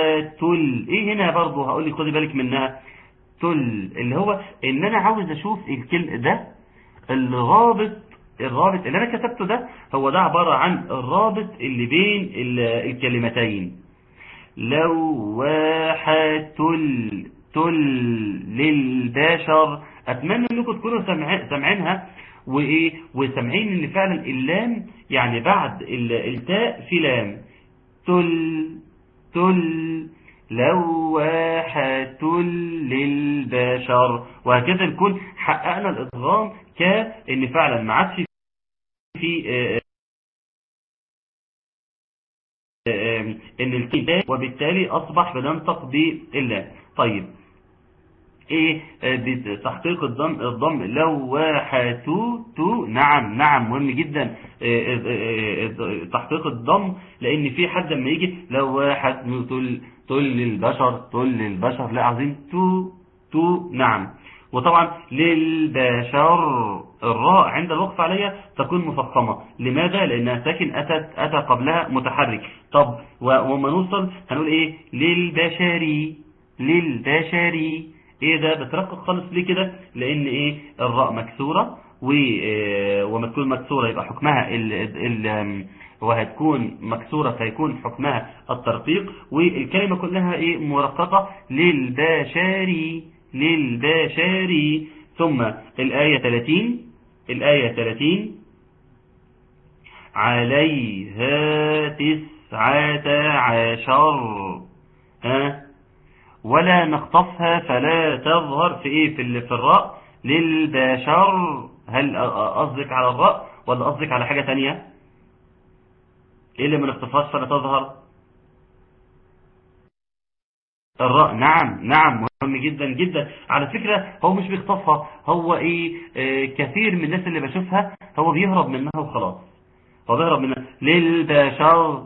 إيه هنا برضو هقول لك خدي بالك منها. تل. اللي هو إن أنا عاوز أشوف الكلمة ده الرابط الرابط اللي أنا كتبته ده هو ده عبارة عن الرابط اللي بين الكلمتين. لواحة تل للبشر أتمنى إنكم تكونوا سامعينها. وإيه؟ وسامعين إن فعلا اللام يعني بعد التاء في لام. تل تل. لواحة للبشر. وهكذا نكون حققنا الإضغام كأن فعلا ما عادش في إن الكلمة وبالتالي أصبح بننطق بالله طيب. إيه بتحقيق الضم الضم لواحة تو نعم نعم مهم جدا. تحقيق الضم لأن في حد لما يجي لواحة تل تل للبشر تل للبشر لا عظيم تو تو نعم. وطبعا للبشر الراء عند الوقف عليها تكون مفخمة. لماذا؟ لأنها ساكن أتت أتى قبلها متحرك. طب وما نوصل؟ هنقول إيه؟ للبشري. للبشري. إيه ده؟ بترقق خالص ليه كده؟ لأن إيه؟ الراء مكسورة وما تكون مكسورة يبقى حكمها ال ال وهتكون مكسورة فيكون حكمها الترقيق. والكلمة كلها إيه؟ مرققة. للبشري. للبشري ثم الآية 30 الآية 30 عليها تسعة عشر. ها؟ ولا نخطفها فلا تظهر في إيه؟ في في الراء. للبشر. هل قصدك على الراء ولا قصدك على حاجة تانية؟ إيه اللي ما نخطفهاش فلا تظهر؟ الراء نعم نعم مهم جدا جدا. على فكرة هو مش بيخطفها. هو إيه آه كثير من الناس اللي بشوفها هو بيهرب منها وخلاص. هو بيهرب منها. للبشر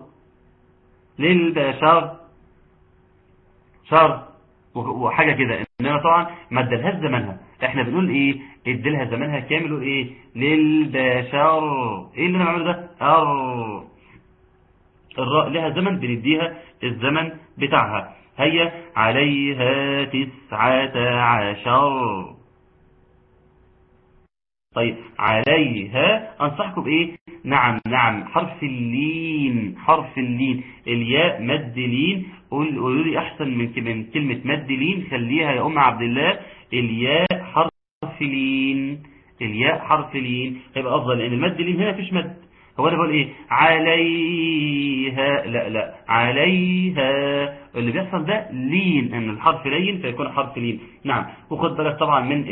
للبشر شر. وحاجة كده. إنما طبعا ما ادالهاش زمانها. إحنا بنقول إيه اديلها زمانها كامل وإيه للبشر إيه اللي أنا بعمله ده؟ ار الراء لها زمن بنديها الزمن بتاعها. هي عليها تسعة عشر. طيب عليها أنصحكم بايه نعم نعم حرف اللين حرف اللين. الياء مد لين. قولوا لي أحسن من كلمة مد لين خليها يا أم عبد الله. الياء حرف لين. الياء حرف لين. هيبقى أفضل لأن المد لين هنا مفيش مد. هو أنا بقول إيه؟ عليها لا لا عليها اللي بيحصل ده لين إن الحرف لين فيكون حرف لين. نعم. وخد بالك طبعا من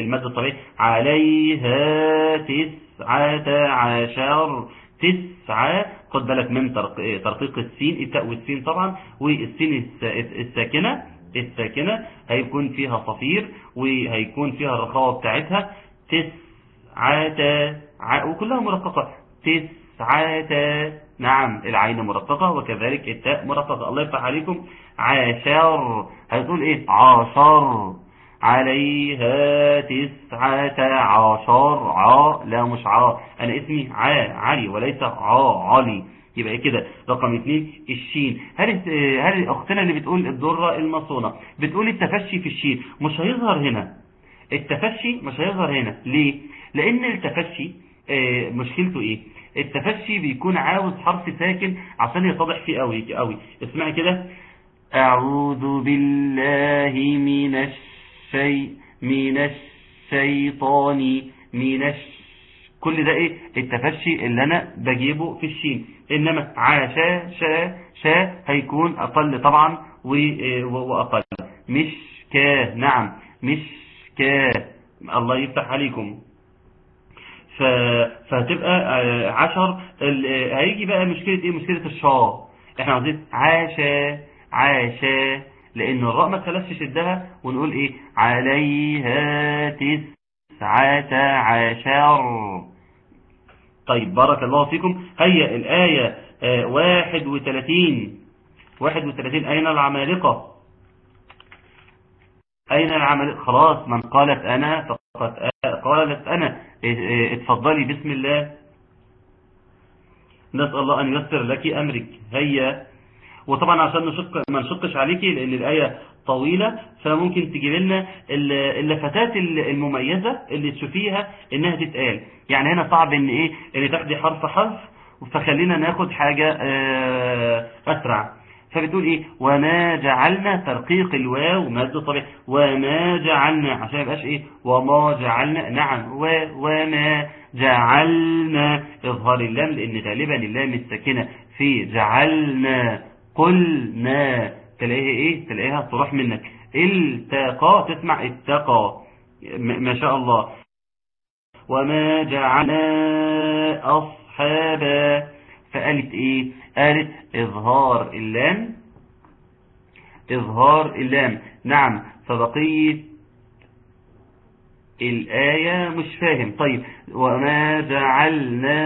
المد الطبيعي عليها تسعة عشر. تسعة خد بالك من ترقيق السين التاء والسين طبعا والسين الساكنة الساكنة. هيكون فيها صفير وهيكون فيها الرخاوة بتاعتها. تسعة وكلها مرققة تسعة نعم العين مرققة وكذلك التاء مرققة الله يفتح عليكم. عشر هتقول إيه؟ عشر عليها تسعة عشر. ع لا مش ع. أنا اسمي ع علي وليس ع علي. يبقى إيه كده؟ رقم اثنين الشين. هل هل اختنا اللي بتقول الدرة المصونة بتقول التفشي في الشين مش هيظهر هنا؟ التفشي مش هيظهر هنا. ليه؟ لأن التفشي آه مشكلته إيه؟ التفشي بيكون عاوز حرف ساكن عشان يتضح فيه قوي قوي اسمعي كده. أعوذ بالله من الشيء من الشيطان من الش كل ده إيه؟ التفشي اللي أنا بجيبه في الشين. إنما عاشا شا شا هيكون أقل طبعا وأقل. مش كا نعم. مش كا الله يفتح عليكم. فهتبقى عشر. ال... هيجي بقى مشكلة إيه؟ مشكلة الشا إحنا عاوزين عاشا عاشا لأن الراء ما تخلفش شدها ونقول إيه؟ عليها تسعة عشر. طيب بارك الله فيكم. هيا الآية واحد وثلاثين. واحد وثلاثين. أين العمالقة؟ أين العمالقة؟ خلاص من قالت أنا فقد قالت أنا. اتفضلي بسم الله. نسأل الله أن يسر لك أمرك. هيا. وطبعا عشان نشق ما نشقش عليكي لأن الآية طويلة فممكن تجيب لنا اللفتات المميزة اللي تشوفيها إنها تتقال. يعني هنا صعب إن إيه ان تاخدي حرف حرف فخلينا ناخد حاجة أسرع. فبتقول إيه؟ وما جعلنا ترقيق الواو مد طبيعي وما جعلنا عشان يبقاش إيه؟ وما جعلنا نعم. و وما جعلنا إظهار اللام لأن غالبا اللام الساكنة في جعلنا قلنا تلاقيها إيه؟ تلاقيها تروح منك. التقى تسمع اتقى ما شاء الله. وما جعلنا أصحابا. فقالت إيه؟ قالت إظهار اللام. إظهار اللام. نعم فبقية الآية مش فاهم. طيب وما جعلنا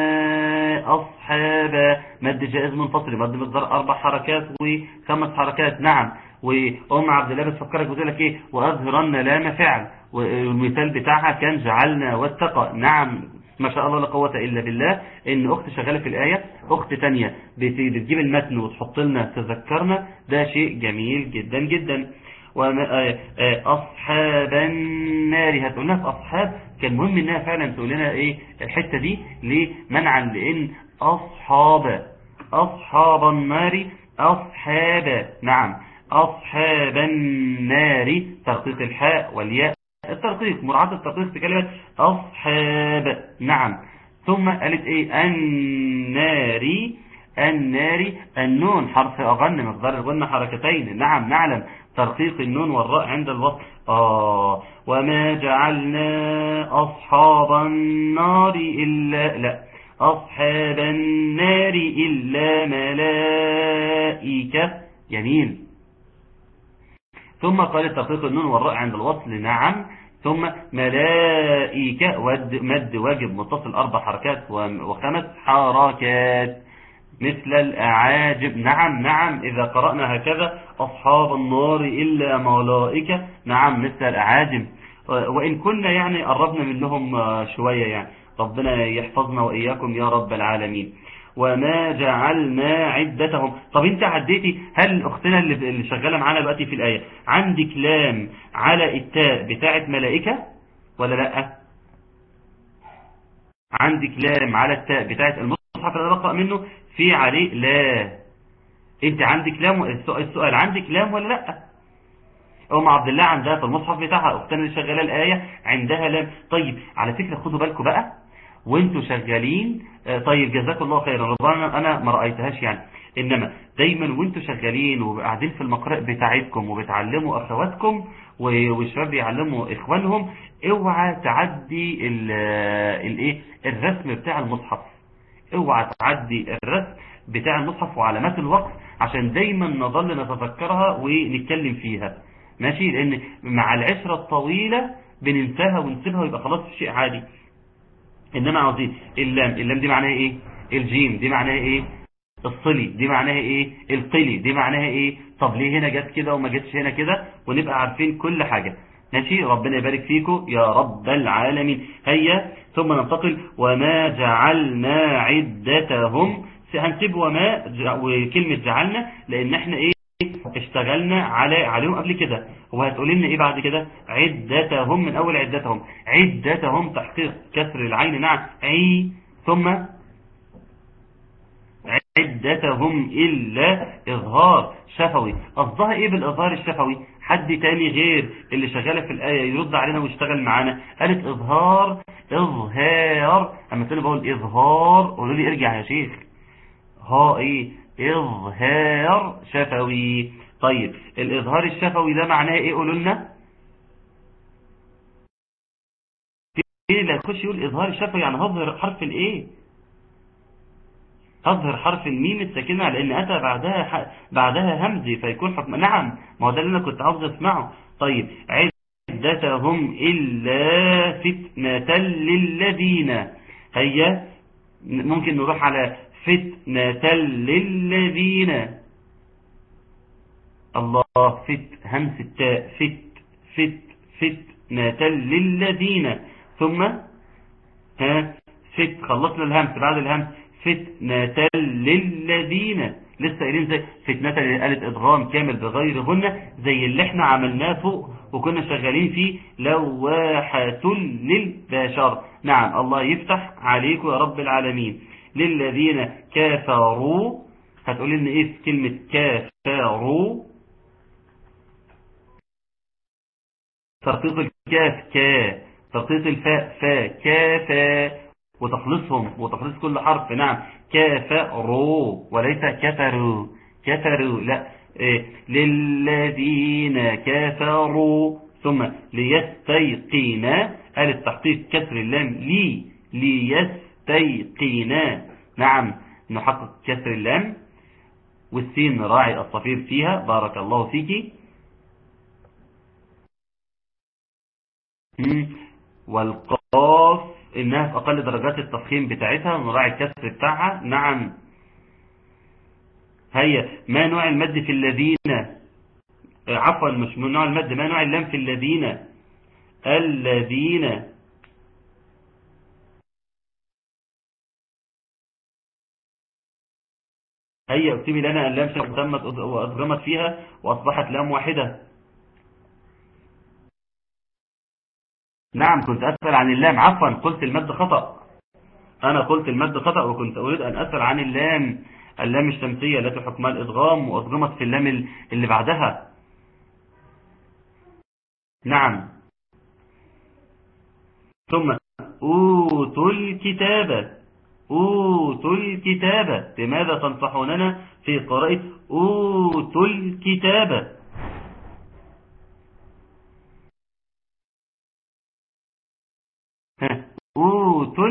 أصحاب مد جائز منفصل مد مقدار أربع حركات وخمس حركات. نعم وأم عبد الله بتفكرك بتقول لك إيه؟ وأظهرن لام فعل. والمثال بتاعها كان جعلنا واتقى. نعم ما شاء الله لا قوة إلا بالله. إن أخت شغالة في الآية أخت تانية بتجيب المتن وتحط لنا تذكرنا. ده شيء جميل جدا جدا. أصحاب النار. هتقول لنا أصحاب. كان مهم إنها فعلا تقول لنا إيه؟ الحتة دي ليه منعا لأن أصحاب. أصحاب النار. أصحاب. نعم. أصحاب النار. ترقيق الحاء والياء. الترقيق مراعاة الترقيق في كلمة أصحاب. نعم. ثم قالت إيه؟ النار النار النون حرف أغن مقدار الغنة حركتين. نعم نعلم. ترقيق النون والراء عند الوصف. آه. وما جعلنا أصحاب النار إلا لا. أصحاب النار إلا ملائكة جميل ثم قال ترقيق النون والراء عند الوصل نعم. ثم ملائكة مد واجب متصل أربع حركات وخمس حركات. مثل الأعاجب نعم نعم إذا قرأنا هكذا. أصحاب النار إلا ملائكة. نعم مثل الأعاجب وإن كنا يعني قربنا منهم شوية يعني. ربنا يحفظنا وإياكم يا رب العالمين. وما جعلنا عدتهم. طب انت عديتي هل أختنا اللي شغالة معانا دلوقتي في الآية عندك لام على التاء بتاعت ملائكة ولا لأ؟ عندك لام على التاء بتاعت المصحف اللي بقرأ منه في عليه لا. انت عندك لام السؤال عندك لام ولا لأ؟ أم عبد الله عندها في المصحف بتاعها أختنا اللي شغالة الآية عندها لام. طيب على فكرة خدوا بالكم بقى وانتوا شغالين طيب جزاكم الله خيرا. رضوانا أنا ما رأيتهاش يعني. إنما دايما وانتوا شغالين وقاعدين في المقرأ بتاعتكم وبتعلموا أخواتكم والشباب بيعلموا إخوانهم اوعى تعدي الايه الرسم بتاع المصحف. اوعى تعدي الرسم بتاع المصحف وعلامات الوقف عشان دايما نظل نتذكرها ونتكلم فيها. ماشي؟ لأن مع العشرة الطويلة بننساها ونسيبها ويبقى خلاص شيء عادي. إنما عاوزين اللام. اللام دي معناها إيه؟ الجيم. دي معناها إيه؟ الصلي. دي معناها إيه؟ القلي. دي معناها إيه؟ طب ليه هنا جت كده وما جتش هنا كده؟ ونبقى عارفين كل حاجة. ماشي؟ ربنا يبارك فيكم يا رب العالمين. هيا. ثم ننتقل. وما جعلنا عدتهم. هنسيب وما وكلمة جعلنا لأن إحنا إيه؟ اشتغلنا على عليهم قبل كده. وهتقول لنا إيه بعد كده؟ عدتهم من أول عدتهم. عدتهم تحقيق كسر العين. نعم. عي ثم عدتهم إلا إظهار شفوي. قصدها إيه بالإظهار الشفوي؟ حد تاني غير اللي شغالة في الآية يرد علينا ويشتغل معانا. قالت إظهار إظهار. أما تاني بقول إظهار قولوا لي ارجع يا شيخ. ها إيه؟ إظهار شفوي. طيب الإظهار الشفوي ده معناه إيه قولوا لنا؟ اللي هتخش يقول إظهار الشفوي يعني هظهر حرف الإيه أظهر حرف الميم الساكنة لأن أتى بعدها. بعدها همزي فيكون حكم. نعم ما هو ده اللي أنا كنت عاوز أسمعه. طيب عدتهم إلا فتنة للذين. هيا ممكن نروح على فتنة للذين. الله فت همس التاء فت فت فتنة للذين. ثم ها فت خلصنا الهمس بعد الهمس. فتنة للذين. لسه قايلين زي فتنة قالت إدغام كامل بغير غنة زي اللي إحنا عملناه فوق وكنا شغالين فيه لواحة للبشر. نعم الله يفتح عليكم يا رب العالمين. للذين كفروا هتقول لنا إيه في كلمة كفروا ترقيق الكاف كا ترقيق الفاء فا كافا وتخلصهم وتخلص كل حرف. نعم. كفروا وليس كفروا. كفروا. لا. إيه. للذين كفروا ثم ليستيقنا قال التحقيق كسر اللام لي ليستيقنا نعم نحقق كسر اللام والسين راعي الصفير فيها. بارك الله فيك. والقاف إنها في أقل درجات التفخيم بتاعتها نراعي الكسر بتاعها. نعم. هيا ما نوع المد في الذين؟ عفوا مش نوع المد ما نوع اللام في الذين؟ الذين هيا اكتبي لنا اللام تمت وأدغمت فيها وأصبحت لام واحدة. نعم كنت أسأل عن اللام. عفوا قلت المد خطأ. أنا قلت المد خطأ وكنت أريد أن أسأل عن اللام. اللام الشمسية التي حكمها الإدغام وأدغمت في اللام اللي بعدها. نعم. ثم أوتوا الكتاب. أوتوا الكتاب. لماذا تنصحوننا في قراءة أوتوا الكتاب؟ ها، أوتوا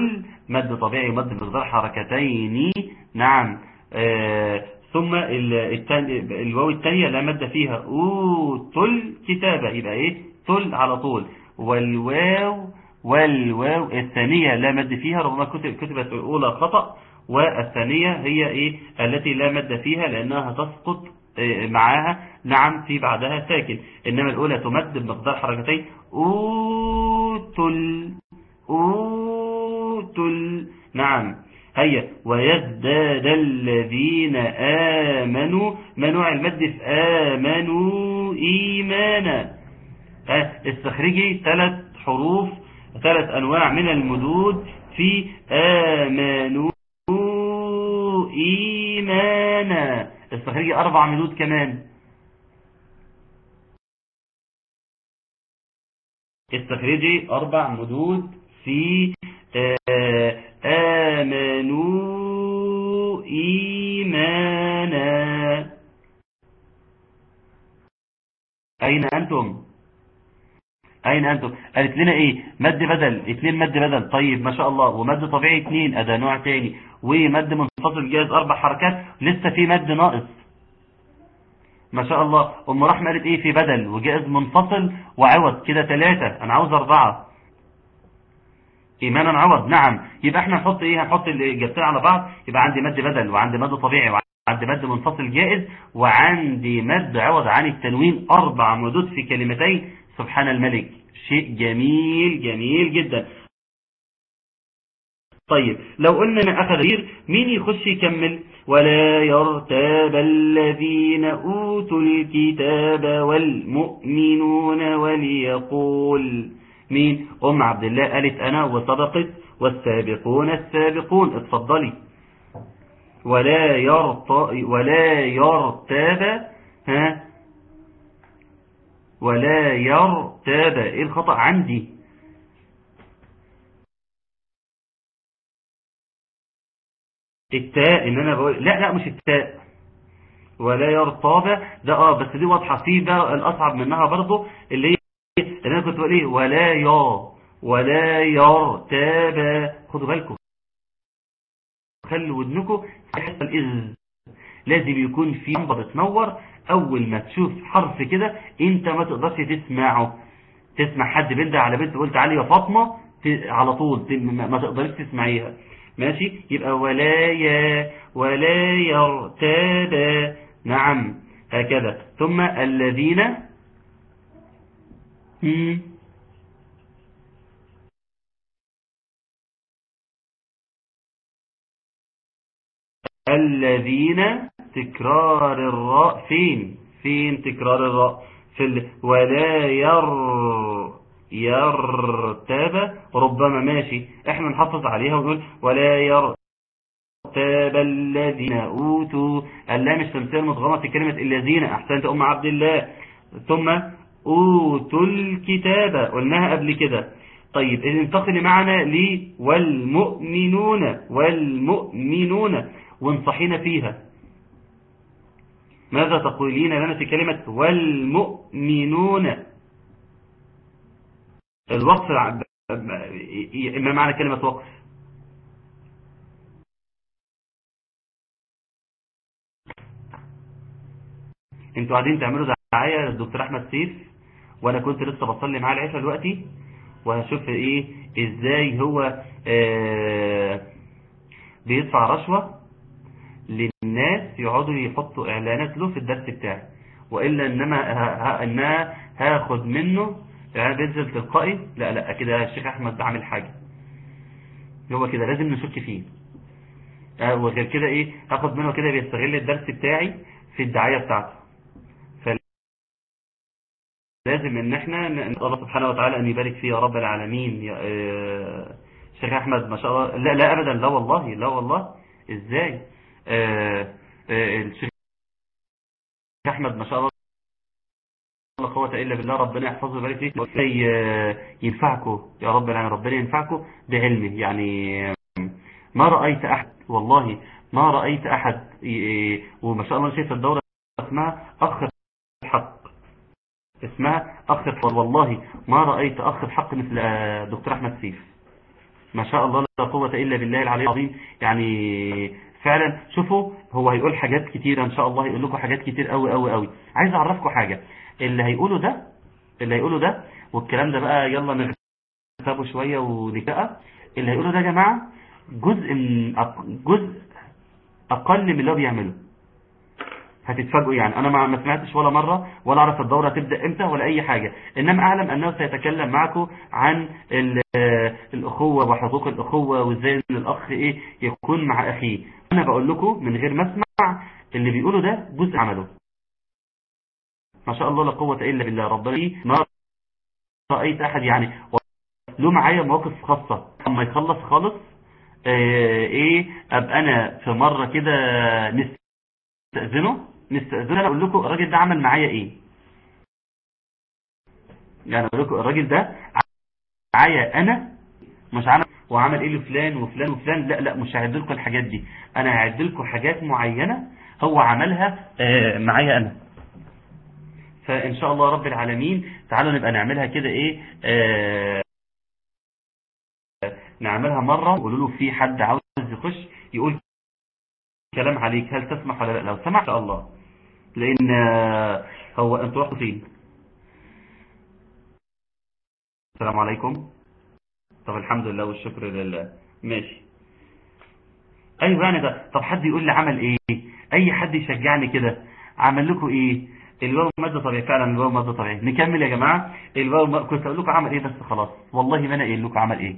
مد طبيعي مد مقدار حركتين. نعم. آه ثم الواو الثانية لا مد فيها. أوتوا الكتابة يبقى إيه؟ تل على طول. والواو والواو الثانية لا مد فيها ربما كتب كتبت الأولى خطأ والثانية هي إيه؟ التي لا مد فيها لأنها تسقط آه، معاها. نعم في بعدها ساكن. إنما الأولى تمد بمقدار حركتين. أوتل أوتل. نعم. هيا ويزداد الذين آمنوا. منوع المد في آمنوا إيمانا. ها، استخرجي ثلاث حروف. ثلاث أنواع من المدود في آمنوا إيمانا. استخرجي أربع مدود كمان. استخرجي أربع مدود في آه، آمنوا إيمانا. أين أنتم؟ أين أنتم؟ قالت لنا إيه؟ مد بدل اتنين مد بدل. طيب ما شاء الله. ومد طبيعي اتنين أدا نوع تاني. ومد منفصل جاز أربع حركات. لسه في مد ناقص. ما شاء الله. أم رحمة قالت إيه؟ في بدل. وجائز منفصل وعوض. كده ثلاثة أنا عاوز أربعة. إيمانا عوض. نعم. يبقى إحنا نحط إيه؟ هنحط الإجابتين على بعض. يبقى عندي مد بدل وعندي مد طبيعي وعندي مد منفصل جائز وعندي مد عوض عن التنوين أربع مدود في كلمتين. سبحان الملك. شيء جميل جميل جدا. طيب لو قلنا أنا أخذ غير مين يخش يكمل؟ ولا يرتاب الذين أوتوا الكتاب والمؤمنون وليقول. مين؟ أم عبد الله قالت أنا وسبقت والسابقون السابقون. اتفضلي. ولا يرت ولا يرتاب ها؟ ولا يرتاب. إيه الخطأ؟ عندي. التاء إن أنا بقول لا لا مش التاء. ولا يرتاب. ده آه بس دي واضحة. في بقى الأصعب منها برضه اللي هي اللي أنا كنت بقول إيه؟ ولا يا ولا يرتاب. خدوا بالكم. خلوا ودنكم يحصل اذ لازم يكون في لمبه بتنور أول ما تشوف حرف كده أنت ما تقدرش تسمعه. تسمع حد بينده على بنت قلت علي يا فاطمة ت- على طول ما تقدرش تسمعيها. ماشي؟ يبقى ولا يا ولا يرتاب. نعم. هكذا. ثم الذين الذين تكرار الراء فين؟ فين تكرار الراء؟ في ال... ولا ير يرتاب. ربما ماشي. إحنا نحافظ عليها ونقول ولا يرتاب الذين أوتوا. اللام الشمسيه المضغمه في كلمة الذين. أحسنت أم عبد الله. ثم أوتوا الكتاب. قلناها قبل كده. طيب انتقل معنا ل والمؤمنون. والمؤمنون. وانصحينا فيها. ماذا تقولين لنا في كلمة والمؤمنون؟ الوقف ما معنى كلمة وقف؟ أنتوا قاعدين تعملوا دعاية للدكتور أحمد سيف وأنا كنت لسه بصلي معاه العشاء دلوقتي وهشوف إيه إزاي هو آه بيدفع رشوة للناس يقعدوا يحطوا إعلانات له في الدرس بتاعي وإلا إنما انها هاخد منه يعني بينزل تلقائي. لا لا كده الشيخ أحمد بعمل حاجة. هو كده لازم نشك فيه. آه، وغير كده إيه هاخد منه كده بيستغل الدرس بتاعي في الدعاية بتاعته. فلازم إن إحنا الله سبحانه وتعالى أن يبارك فيه يا رب العالمين. يا آه، شيخ أحمد ما شاء الله. لا لا ابدا لا والله لا والله. إزاي؟ الشيخ أحمد ما شاء الله لا قوة إلا بالله ربنا يحفظه ويبارك فيه. ي- ينفعكم يا رب العالمين ربنا ينفعكم بعلمه. يعني ما رأيت أحد والله ما رأيت أحد ي- وما شاء الله شايف الدورة اسمها أخ الحق. اسمها أخ الحق. والله ما رأيت أخ الحق مثل آه، دكتور أحمد سيف. ما شاء الله لا قوة إلا بالله العلي العظيم. يعني فعلا شوفوا هو هيقول حاجات كتيرة إن شاء الله هيقول لكم حاجات كتير قوي قوي قوي عايز أعرفكم حاجة اللي هيقوله ده اللي هيقوله ده والكلام ده بقى يلا نكتبه شوية ونكتبه. اللي هيقوله ده يا جماعة جزء جزء أقل من اللي هو بيعمله. هتتفاجئوا يعني. أنا ما سمعتش ولا مرة ولا أعرف الدورة تبدأ إمتى ولا أي حاجة. إنما أعلم أنه سيتكلم معكم عن ال- الأخوة وحقوق الأخوة وإزاي إن الأخ إيه يكون مع أخيه. أنا بقول لكم من غير ما أسمع اللي بيقوله ده جزء عمله. ما شاء الله لا قوة إلا بالله. ربنا ما رأيت أحد يعني له معايا مواقف خاصة. أما يخلص خالص آه، إيه أبقى أنا في مرة كده نستأذنه أنا أقول لكم الراجل ده عمل معايا إيه؟ يعني أقول لكم الراجل ده معايا أنا مش عمل وعمل إيه لفلان وفلان وفلان؟ لا لا مش هعد لكم الحاجات دي. أنا هعد لكم حاجات معينة هو عملها آه، معايا أنا. فإن شاء الله رب العالمين تعالوا نبقى نعملها كده إيه آه، نعملها مرة وقولوا له في حد عاوز يخش يقول كلام عليك هل تسمح ولا لا؟ لو سمح شاء الله. لأن آه، هو أنتوا رحتوا فين السلام عليكم. طب الحمد لله والشكر لله. ماشي. أيوه يعني ده. طب حد يقول لي عمل إيه؟ أي حد يشجعني كده؟ عمل لكم إيه؟ الواو مادة طبيعية. فعلا الواو مادة طبيعية. نكمل يا جماعة. الواو م... كنت أقول لكم عمل إيه بس خلاص. والله ما أنا قايل لكم عمل إيه.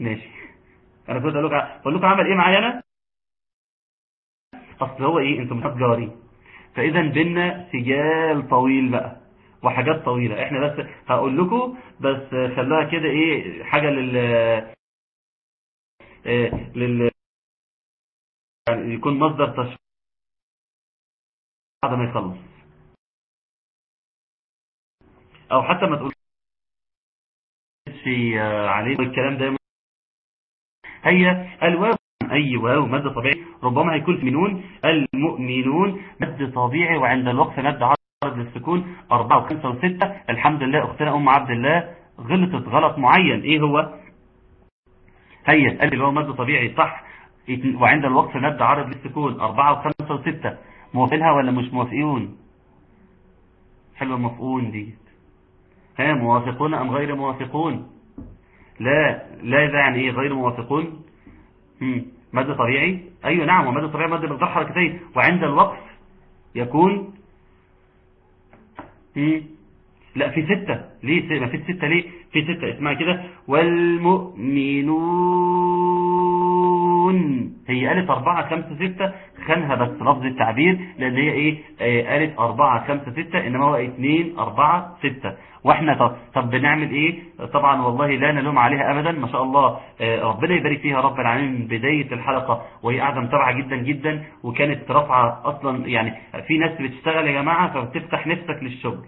ماشي. أنا كنت أقول لكم أقول لكم عمل إيه معايا أنا؟ أصل هو إيه؟ أنتم جاري. فاذا بينا سجال طويل بقى. وحاجات طويلة. إحنا بس هقول لكم بس خلوها كده إيه حاجة لل آه، لل يعني يكون مصدر تشويق بعد ما يخلص. أو حتى ما تقولش آه، عليه الكلام ده. هي الواو أي واو؟ مد طبيعي ربما هيكون في منون المؤمنون مد طبيعي وعند الوقف مد عرض للسكون أربعة وخمسة وستة. الحمد لله أختنا أم عبد الله غلطت غلط معين. إيه هو؟ هي قال اللي هو مد طبيعي صح. وعند الوقف مد عرض للسكون أربعة وخمسة وستة. موافقينها ولا مش موافقون حلوة موافقون دي. ها موافقون أم غير موافقون؟ لا لا ده يعني إيه غير موافقون. مد طبيعي؟ أيوه نعم ومد طبيعي مد مقدار حركتين وعند الوقف يكون. لا في ستة. ليه؟ ما في ستة ليه؟ في ستة اسمها كده. والمؤمنون. هي قالت أربعة خمسة ستة خانها بس لفظ التعبير لأن هي إيه؟ آه قالت أربعة خمسة ستة إنما هو اتنين أربعة ستة. وإحنا طب, طب بنعمل إيه؟ طبعا والله لا نلوم عليها ابدا ما شاء الله آه، ربنا يبارك فيها رب العالمين من بداية الحلقة وهي قاعدة متابعة جدا جدا وكانت رافعة أصلا يعني في ناس بتشتغل يا جماعة فبتفتح نفسك للشغل.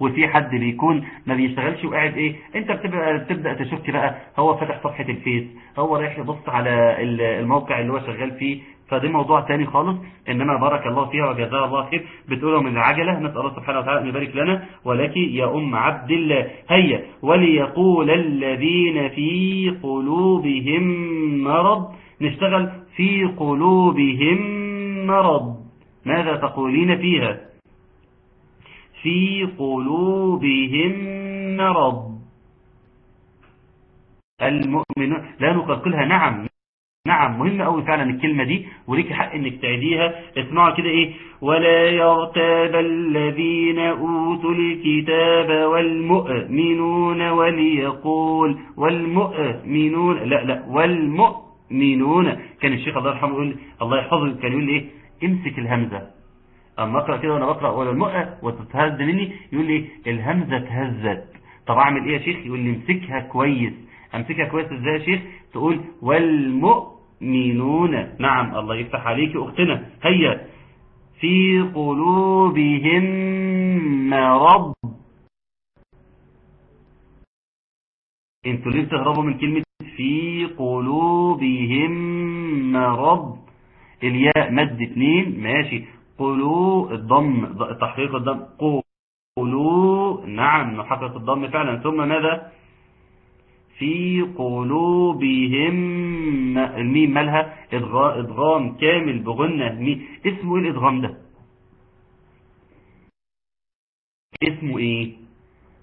وفي حد بيكون ما بيشتغلش وقاعد إيه؟ أنت بتبقى بتبدأ تشك بقى هو فاتح صفحة الفيس هو رايح يبص على ال- الموقع اللي هو شغال فيه. فده موضوع تاني خالص إنما بارك الله فيها وجزاها الله خير. بتقولوا من العجله نسأل الله سبحانه وتعالى أن يبارك لنا. ولك يا أم عبد الله هيا. وليقول الذين في قلوبهم مرض. نشتغل في قلوبهم مرض. ماذا تقولين فيها؟ في قلوبهم مرض. المؤمنون لا نقلقلها نعم نعم مهم قوي فعلا الكلمة دي وليك حق إنك تعيديها. اسمعوا كده إيه؟ ولا يرتاب الذين أوتوا الكتاب والمؤمنون وليقول والمؤمنون لا لا والمؤمنون. كان الشيخ الله يرحمه يقول الله يحفظه كان يقول إيه؟ امسك الهمزة. أما أقرأ كده وأنا بقرأ ولا المؤه وتتهزلني يقول لي الهمزة اتهزت طب أعمل إيه يا شيخ؟ يقول لي امسكها كويس. أمسكها كويس إزاي يا شيخ؟ تقول والمؤمنون. نعم الله يفتح عليك أختنا. هيا. في قلوبهم مرض. إنتوا ليه بتهربوا من كلمة في قلوبهم مرض؟ الياء مد اتنين ماشي. قلوب الضم تحقيق الضم. قلوب نعم نحقق الضم فعلا. ثم ماذا؟ في قلوبهم الميم مالها؟ إدغام كامل بغنة. ميم اسمه إيه الإدغام ده؟ اسمه إيه؟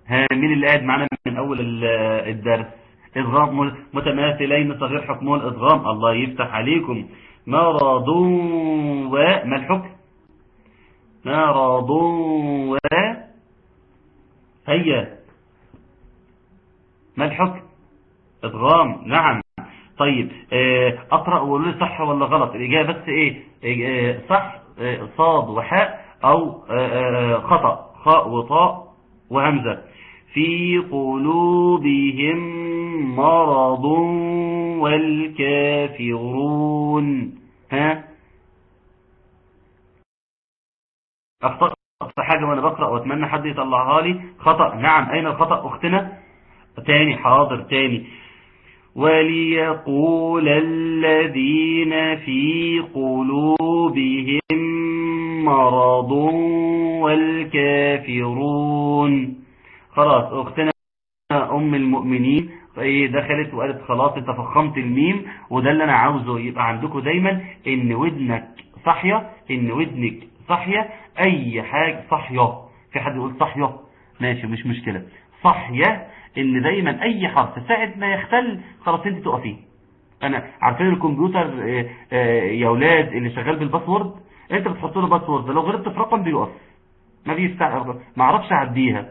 ها مين اللي قاعد معانا من أول الدرس؟ إدغام متماثلين صغير حكمه الادغام الله يفتح عليكم. مرض وما الحكم؟ مرض و هيا. ما الحكم؟ إدغام. نعم. طيب أقرأ وقولوا لي صح ولا غلط؟ الإجابة بس إيه؟ صح صاد وحاء أو خطأ. خاء وطاء وهمزة. في قلوبهم مرض والكافرون. ها؟ أخطأت حاجة وأنا بقرأ وأتمنى حد يطلعها لي. خطأ. نعم. أين الخطأ؟ أختنا. تاني. حاضر. تاني. وليقول الذين في قلوبهم مرض والكافرون. خلاص. أختنا أم المؤمنين. دخلت وقالت خلاص أنت فخمت الميم. وده اللي أنا عاوزه. يبقى عندكم دايما إن ودنك صحية إن ودنك صحية أي حاجة صحية. في حد يقول صحية؟ ماشي مش مشكلة. صحية إن دايما أي حرف ساعة ما يختل خلاص أنت تقفيه أنا عارفين الكمبيوتر يا أولاد اللي شغال بالباسورد؟ أنت بتحط له باسورد لو غلطت في رقم بيقف. ما بيفتح ما أعرفش أعديها.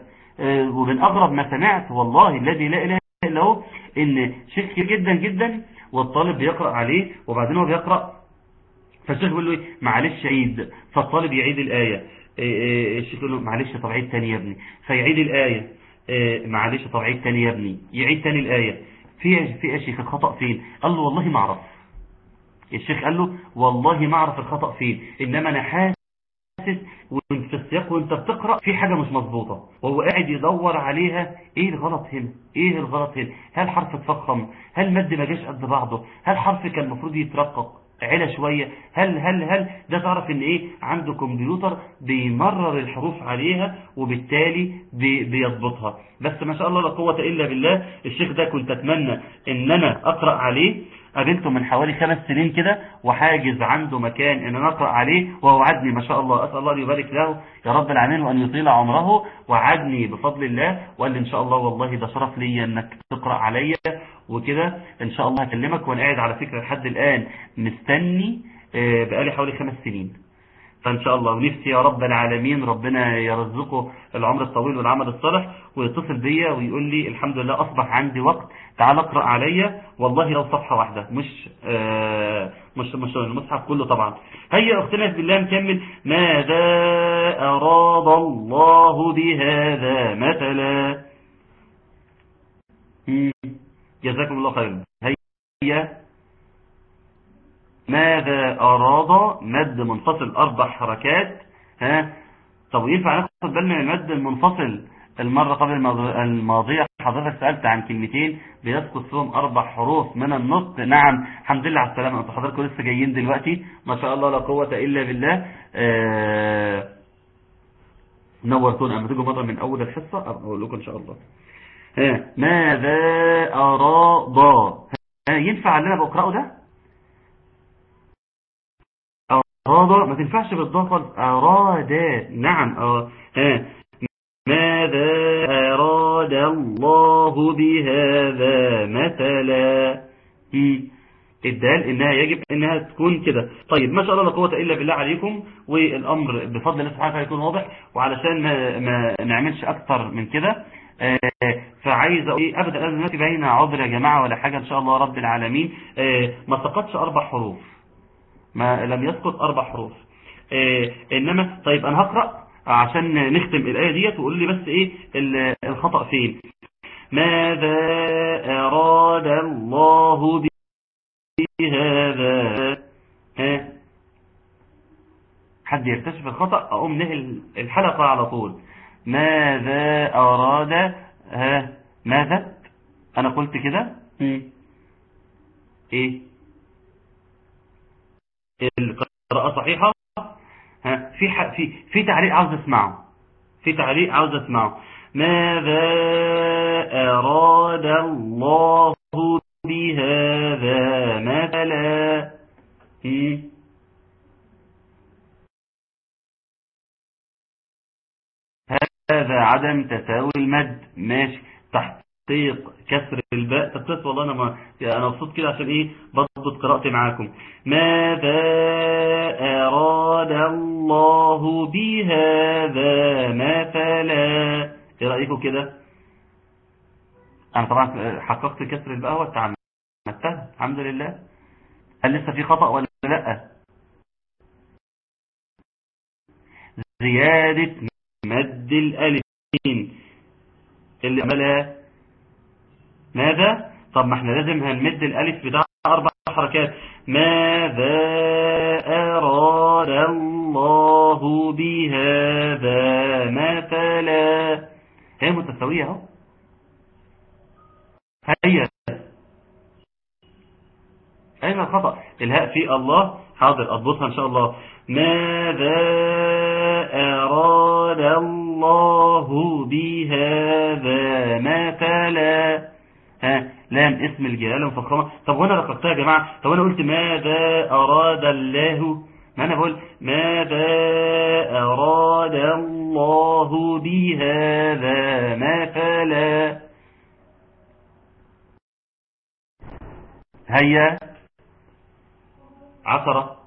ومن أغرب ما سمعت والله الذي لا إله إلا هو إن شيخ جدا جدا والطالب بيقرأ عليه وبعدين هو بيقرأ فالشيخ بيقول له إيه؟ معلش عيد. فالطالب يعيد الآية. الشيخ يقول له معلش طب عيد تاني يا ابني. فيعيد الآية. معلش طب عيد تاني يا ابني. يعيد تاني الآية. في في يا شيخ الخطأ فين؟ قال له والله ما أعرف. الشيخ قال له والله ما أعرف الخطأ فين. إنما أنا حاسس وانت في السياق وانت بتقرا في حاجة مش مظبوطة. وهو قاعد يدور عليها. إيه الغلط هنا؟ إيه الغلط هنا؟ هل حرف اتفخم هل مد ما جاش قد بعضه؟ هل حرف كان المفروض يترقق؟ علا شوية. هل هل هل ده تعرف إن إيه؟ عنده كمبيوتر بيمرر الحروف عليها وبالتالي بي بيضبطها. بس ما شاء الله لا قوة إلا بالله الشيخ ده كنت أتمنى إن أنا أقرأ عليه. قابلته من حوالي خمس سنين كده وحاجز عنده مكان إن أنا اقرأ عليه وهو عدني ما شاء الله. أسأل الله أن يبارك له يا رب العالمين وأن يطيل عمره وعدني بفضل الله وقال لي إن شاء الله والله ده شرف لي إنك تقرأ عليا وكده إن شاء الله هكلمك وأنا قاعد على فكرة لحد الآن مستني بقالي حوالي خمس سنين. فإن شاء الله. ونفسي يا رب العالمين ربنا يرزقه العمر الطويل والعمل الصالح ويتصل بيا ويقول لي الحمد لله أصبح عندي وقت تعال اقرأ عليا. والله لو صفحة واحدة مش آه مش مش المصحف كله طبعا. هيا اختنا بالله نكمل. ماذا أراد الله بهذا مثلا؟ جزاكم الله خيرا. هيا. ماذا أراد مد منفصل أربع حركات؟ ها؟ طب ينفع ناخد بالنا من المد المنفصل المرة قبل الماضية؟ حضرتك سألت عن كلمتين بيسقط فيهم أربع حروف من النطق نعم الحمد لله على السلامة. أنتوا حضراتكم لسه جايين دلوقتي؟ ما شاء الله لا قوة إلا بالله. آه نورتونا. أما تيجوا مرة من أول الحصة أقول لكم إن شاء الله. ها ماذا أراد؟ ها ينفع اللي أنا بقرأه ده؟ أراد ما تنفعش بالضغط أراد نعم أه. ها. ماذا أراد الله بهذا مثلا؟ الدال إنها يجب إنها تكون كده. طيب ما شاء الله لا قوة إلا بالله عليكم. والأمر بفضل الله سبحانه يكون واضح. وعلشان ما, ما نعملش أكتر من كده آه فعايز أقول إيه أبدأ لازم بين عذر يا جماعة ولا حاجة إن شاء الله رب العالمين. آه ما سقطش أربع حروف. ما لم يسقط أربع حروف. آه انما طيب أنا هقرأ عشان نختم الآية ديت وقول لي بس إيه الخطأ فين. ماذا أراد الله بهذا؟ ها؟ حد يكتشف الخطأ؟ أقوم نهي الحلقة على طول. ماذا أراد ها؟ ماذا؟ أنا قلت كده؟ مم. القراءة صحيحة؟ في. في في تعليق عاوز أسمعه. في تعليق عاوز أسمعه. ماذا أراد الله بهذا مثلا. هذا عدم تساوي المد. ماشي. تحقيق كسر الباء. تبتس والله أنا ما أنا مبسوط كده عشان إيه؟ بضبط قراءتي معاكم. ماذا أراد الله بهذا مثلا؟ إيه رأيكم كده؟ أنا طبعا حققت كسر الباء وتعمدتها الحمد لله. هل لسه في خطأ ولا لأ؟ زيادة مد الألفين. اللي عملها ماذا؟ طب ما إحنا لازم هنمد الألف بتاع أربع حركات. ماذا أراد الله بهذا مثلا؟ هي متساوية أهو. هيا. أين الخطأ؟ الهاء في الله. حاضر أضبطها إن شاء الله. ماذا أراد الله بهذا مثلا؟ لام اسم الجلالة مفخمة طب وأنا رقبتها يا جماعة طب وأنا قلت ماذا أراد الله؟ ما أنا بقول ماذا أراد الله بهذا؟ مثلا هيا عشرة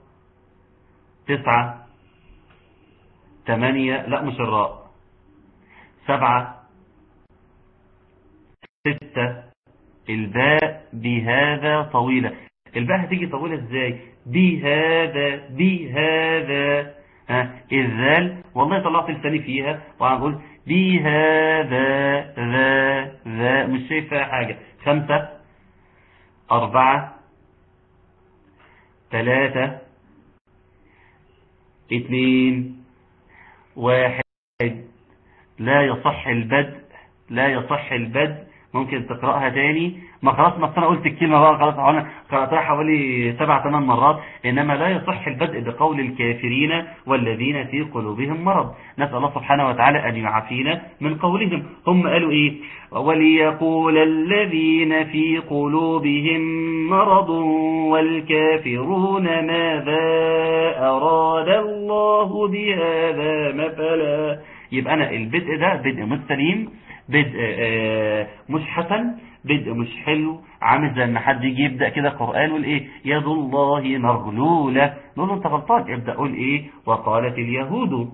تسعة ثمانية لا مش الراء سبعة ستة الباء بهذا طويلة. الباء هتيجي طويلة إزاي؟ بهذا بهذا. ها الذال والله طلعت لساني فيها وهنقول بهذا ذا ذا. مش شايف فيها حاجة. خمسة أربعة ثلاثة اثنين واحد. لا يصح البدء لا يصح البدء ممكن تقرأها تاني. ما خلاص ما أنا قلت الكلمة بقى خلاص أنا قرأتها حوالي سبع ثمان مرات. إنما لا يصح البدء بقول الكافرين والذين في قلوبهم مرض. نسأل الله سبحانه وتعالى أن يعافينا من قولهم. هم قالوا إيه؟ وليقول الذين في قلوبهم مرض والكافرون ماذا أراد الله بهذا مثلا؟ يبقى أنا البدء ده بدء مستليم. بدء مش حسن بدء مش حلو عامل زي ما حد يجي يبدأ كده قرآن يقول إيه؟ يد الله مغلولة. نقول له أنت غلطان. ابدأ قول إيه؟ وقالت اليهود.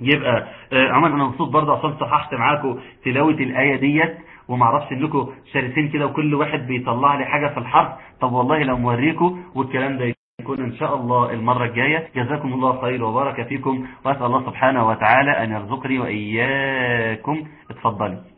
يبقى عمر أنا مبسوط برضه عشان صححت معاكم تلاوة الآية ديت. وما أعرفش إنكم شارسين كده وكل واحد بيطلع لي حاجة في الحرف. طب والله لو موريكم والكلام ده يكون إن شاء الله المرة الجاية. جزاكم الله خير وبارك فيكم وأسأل الله سبحانه وتعالى أن يرزقني وإياكم. اتفضلي.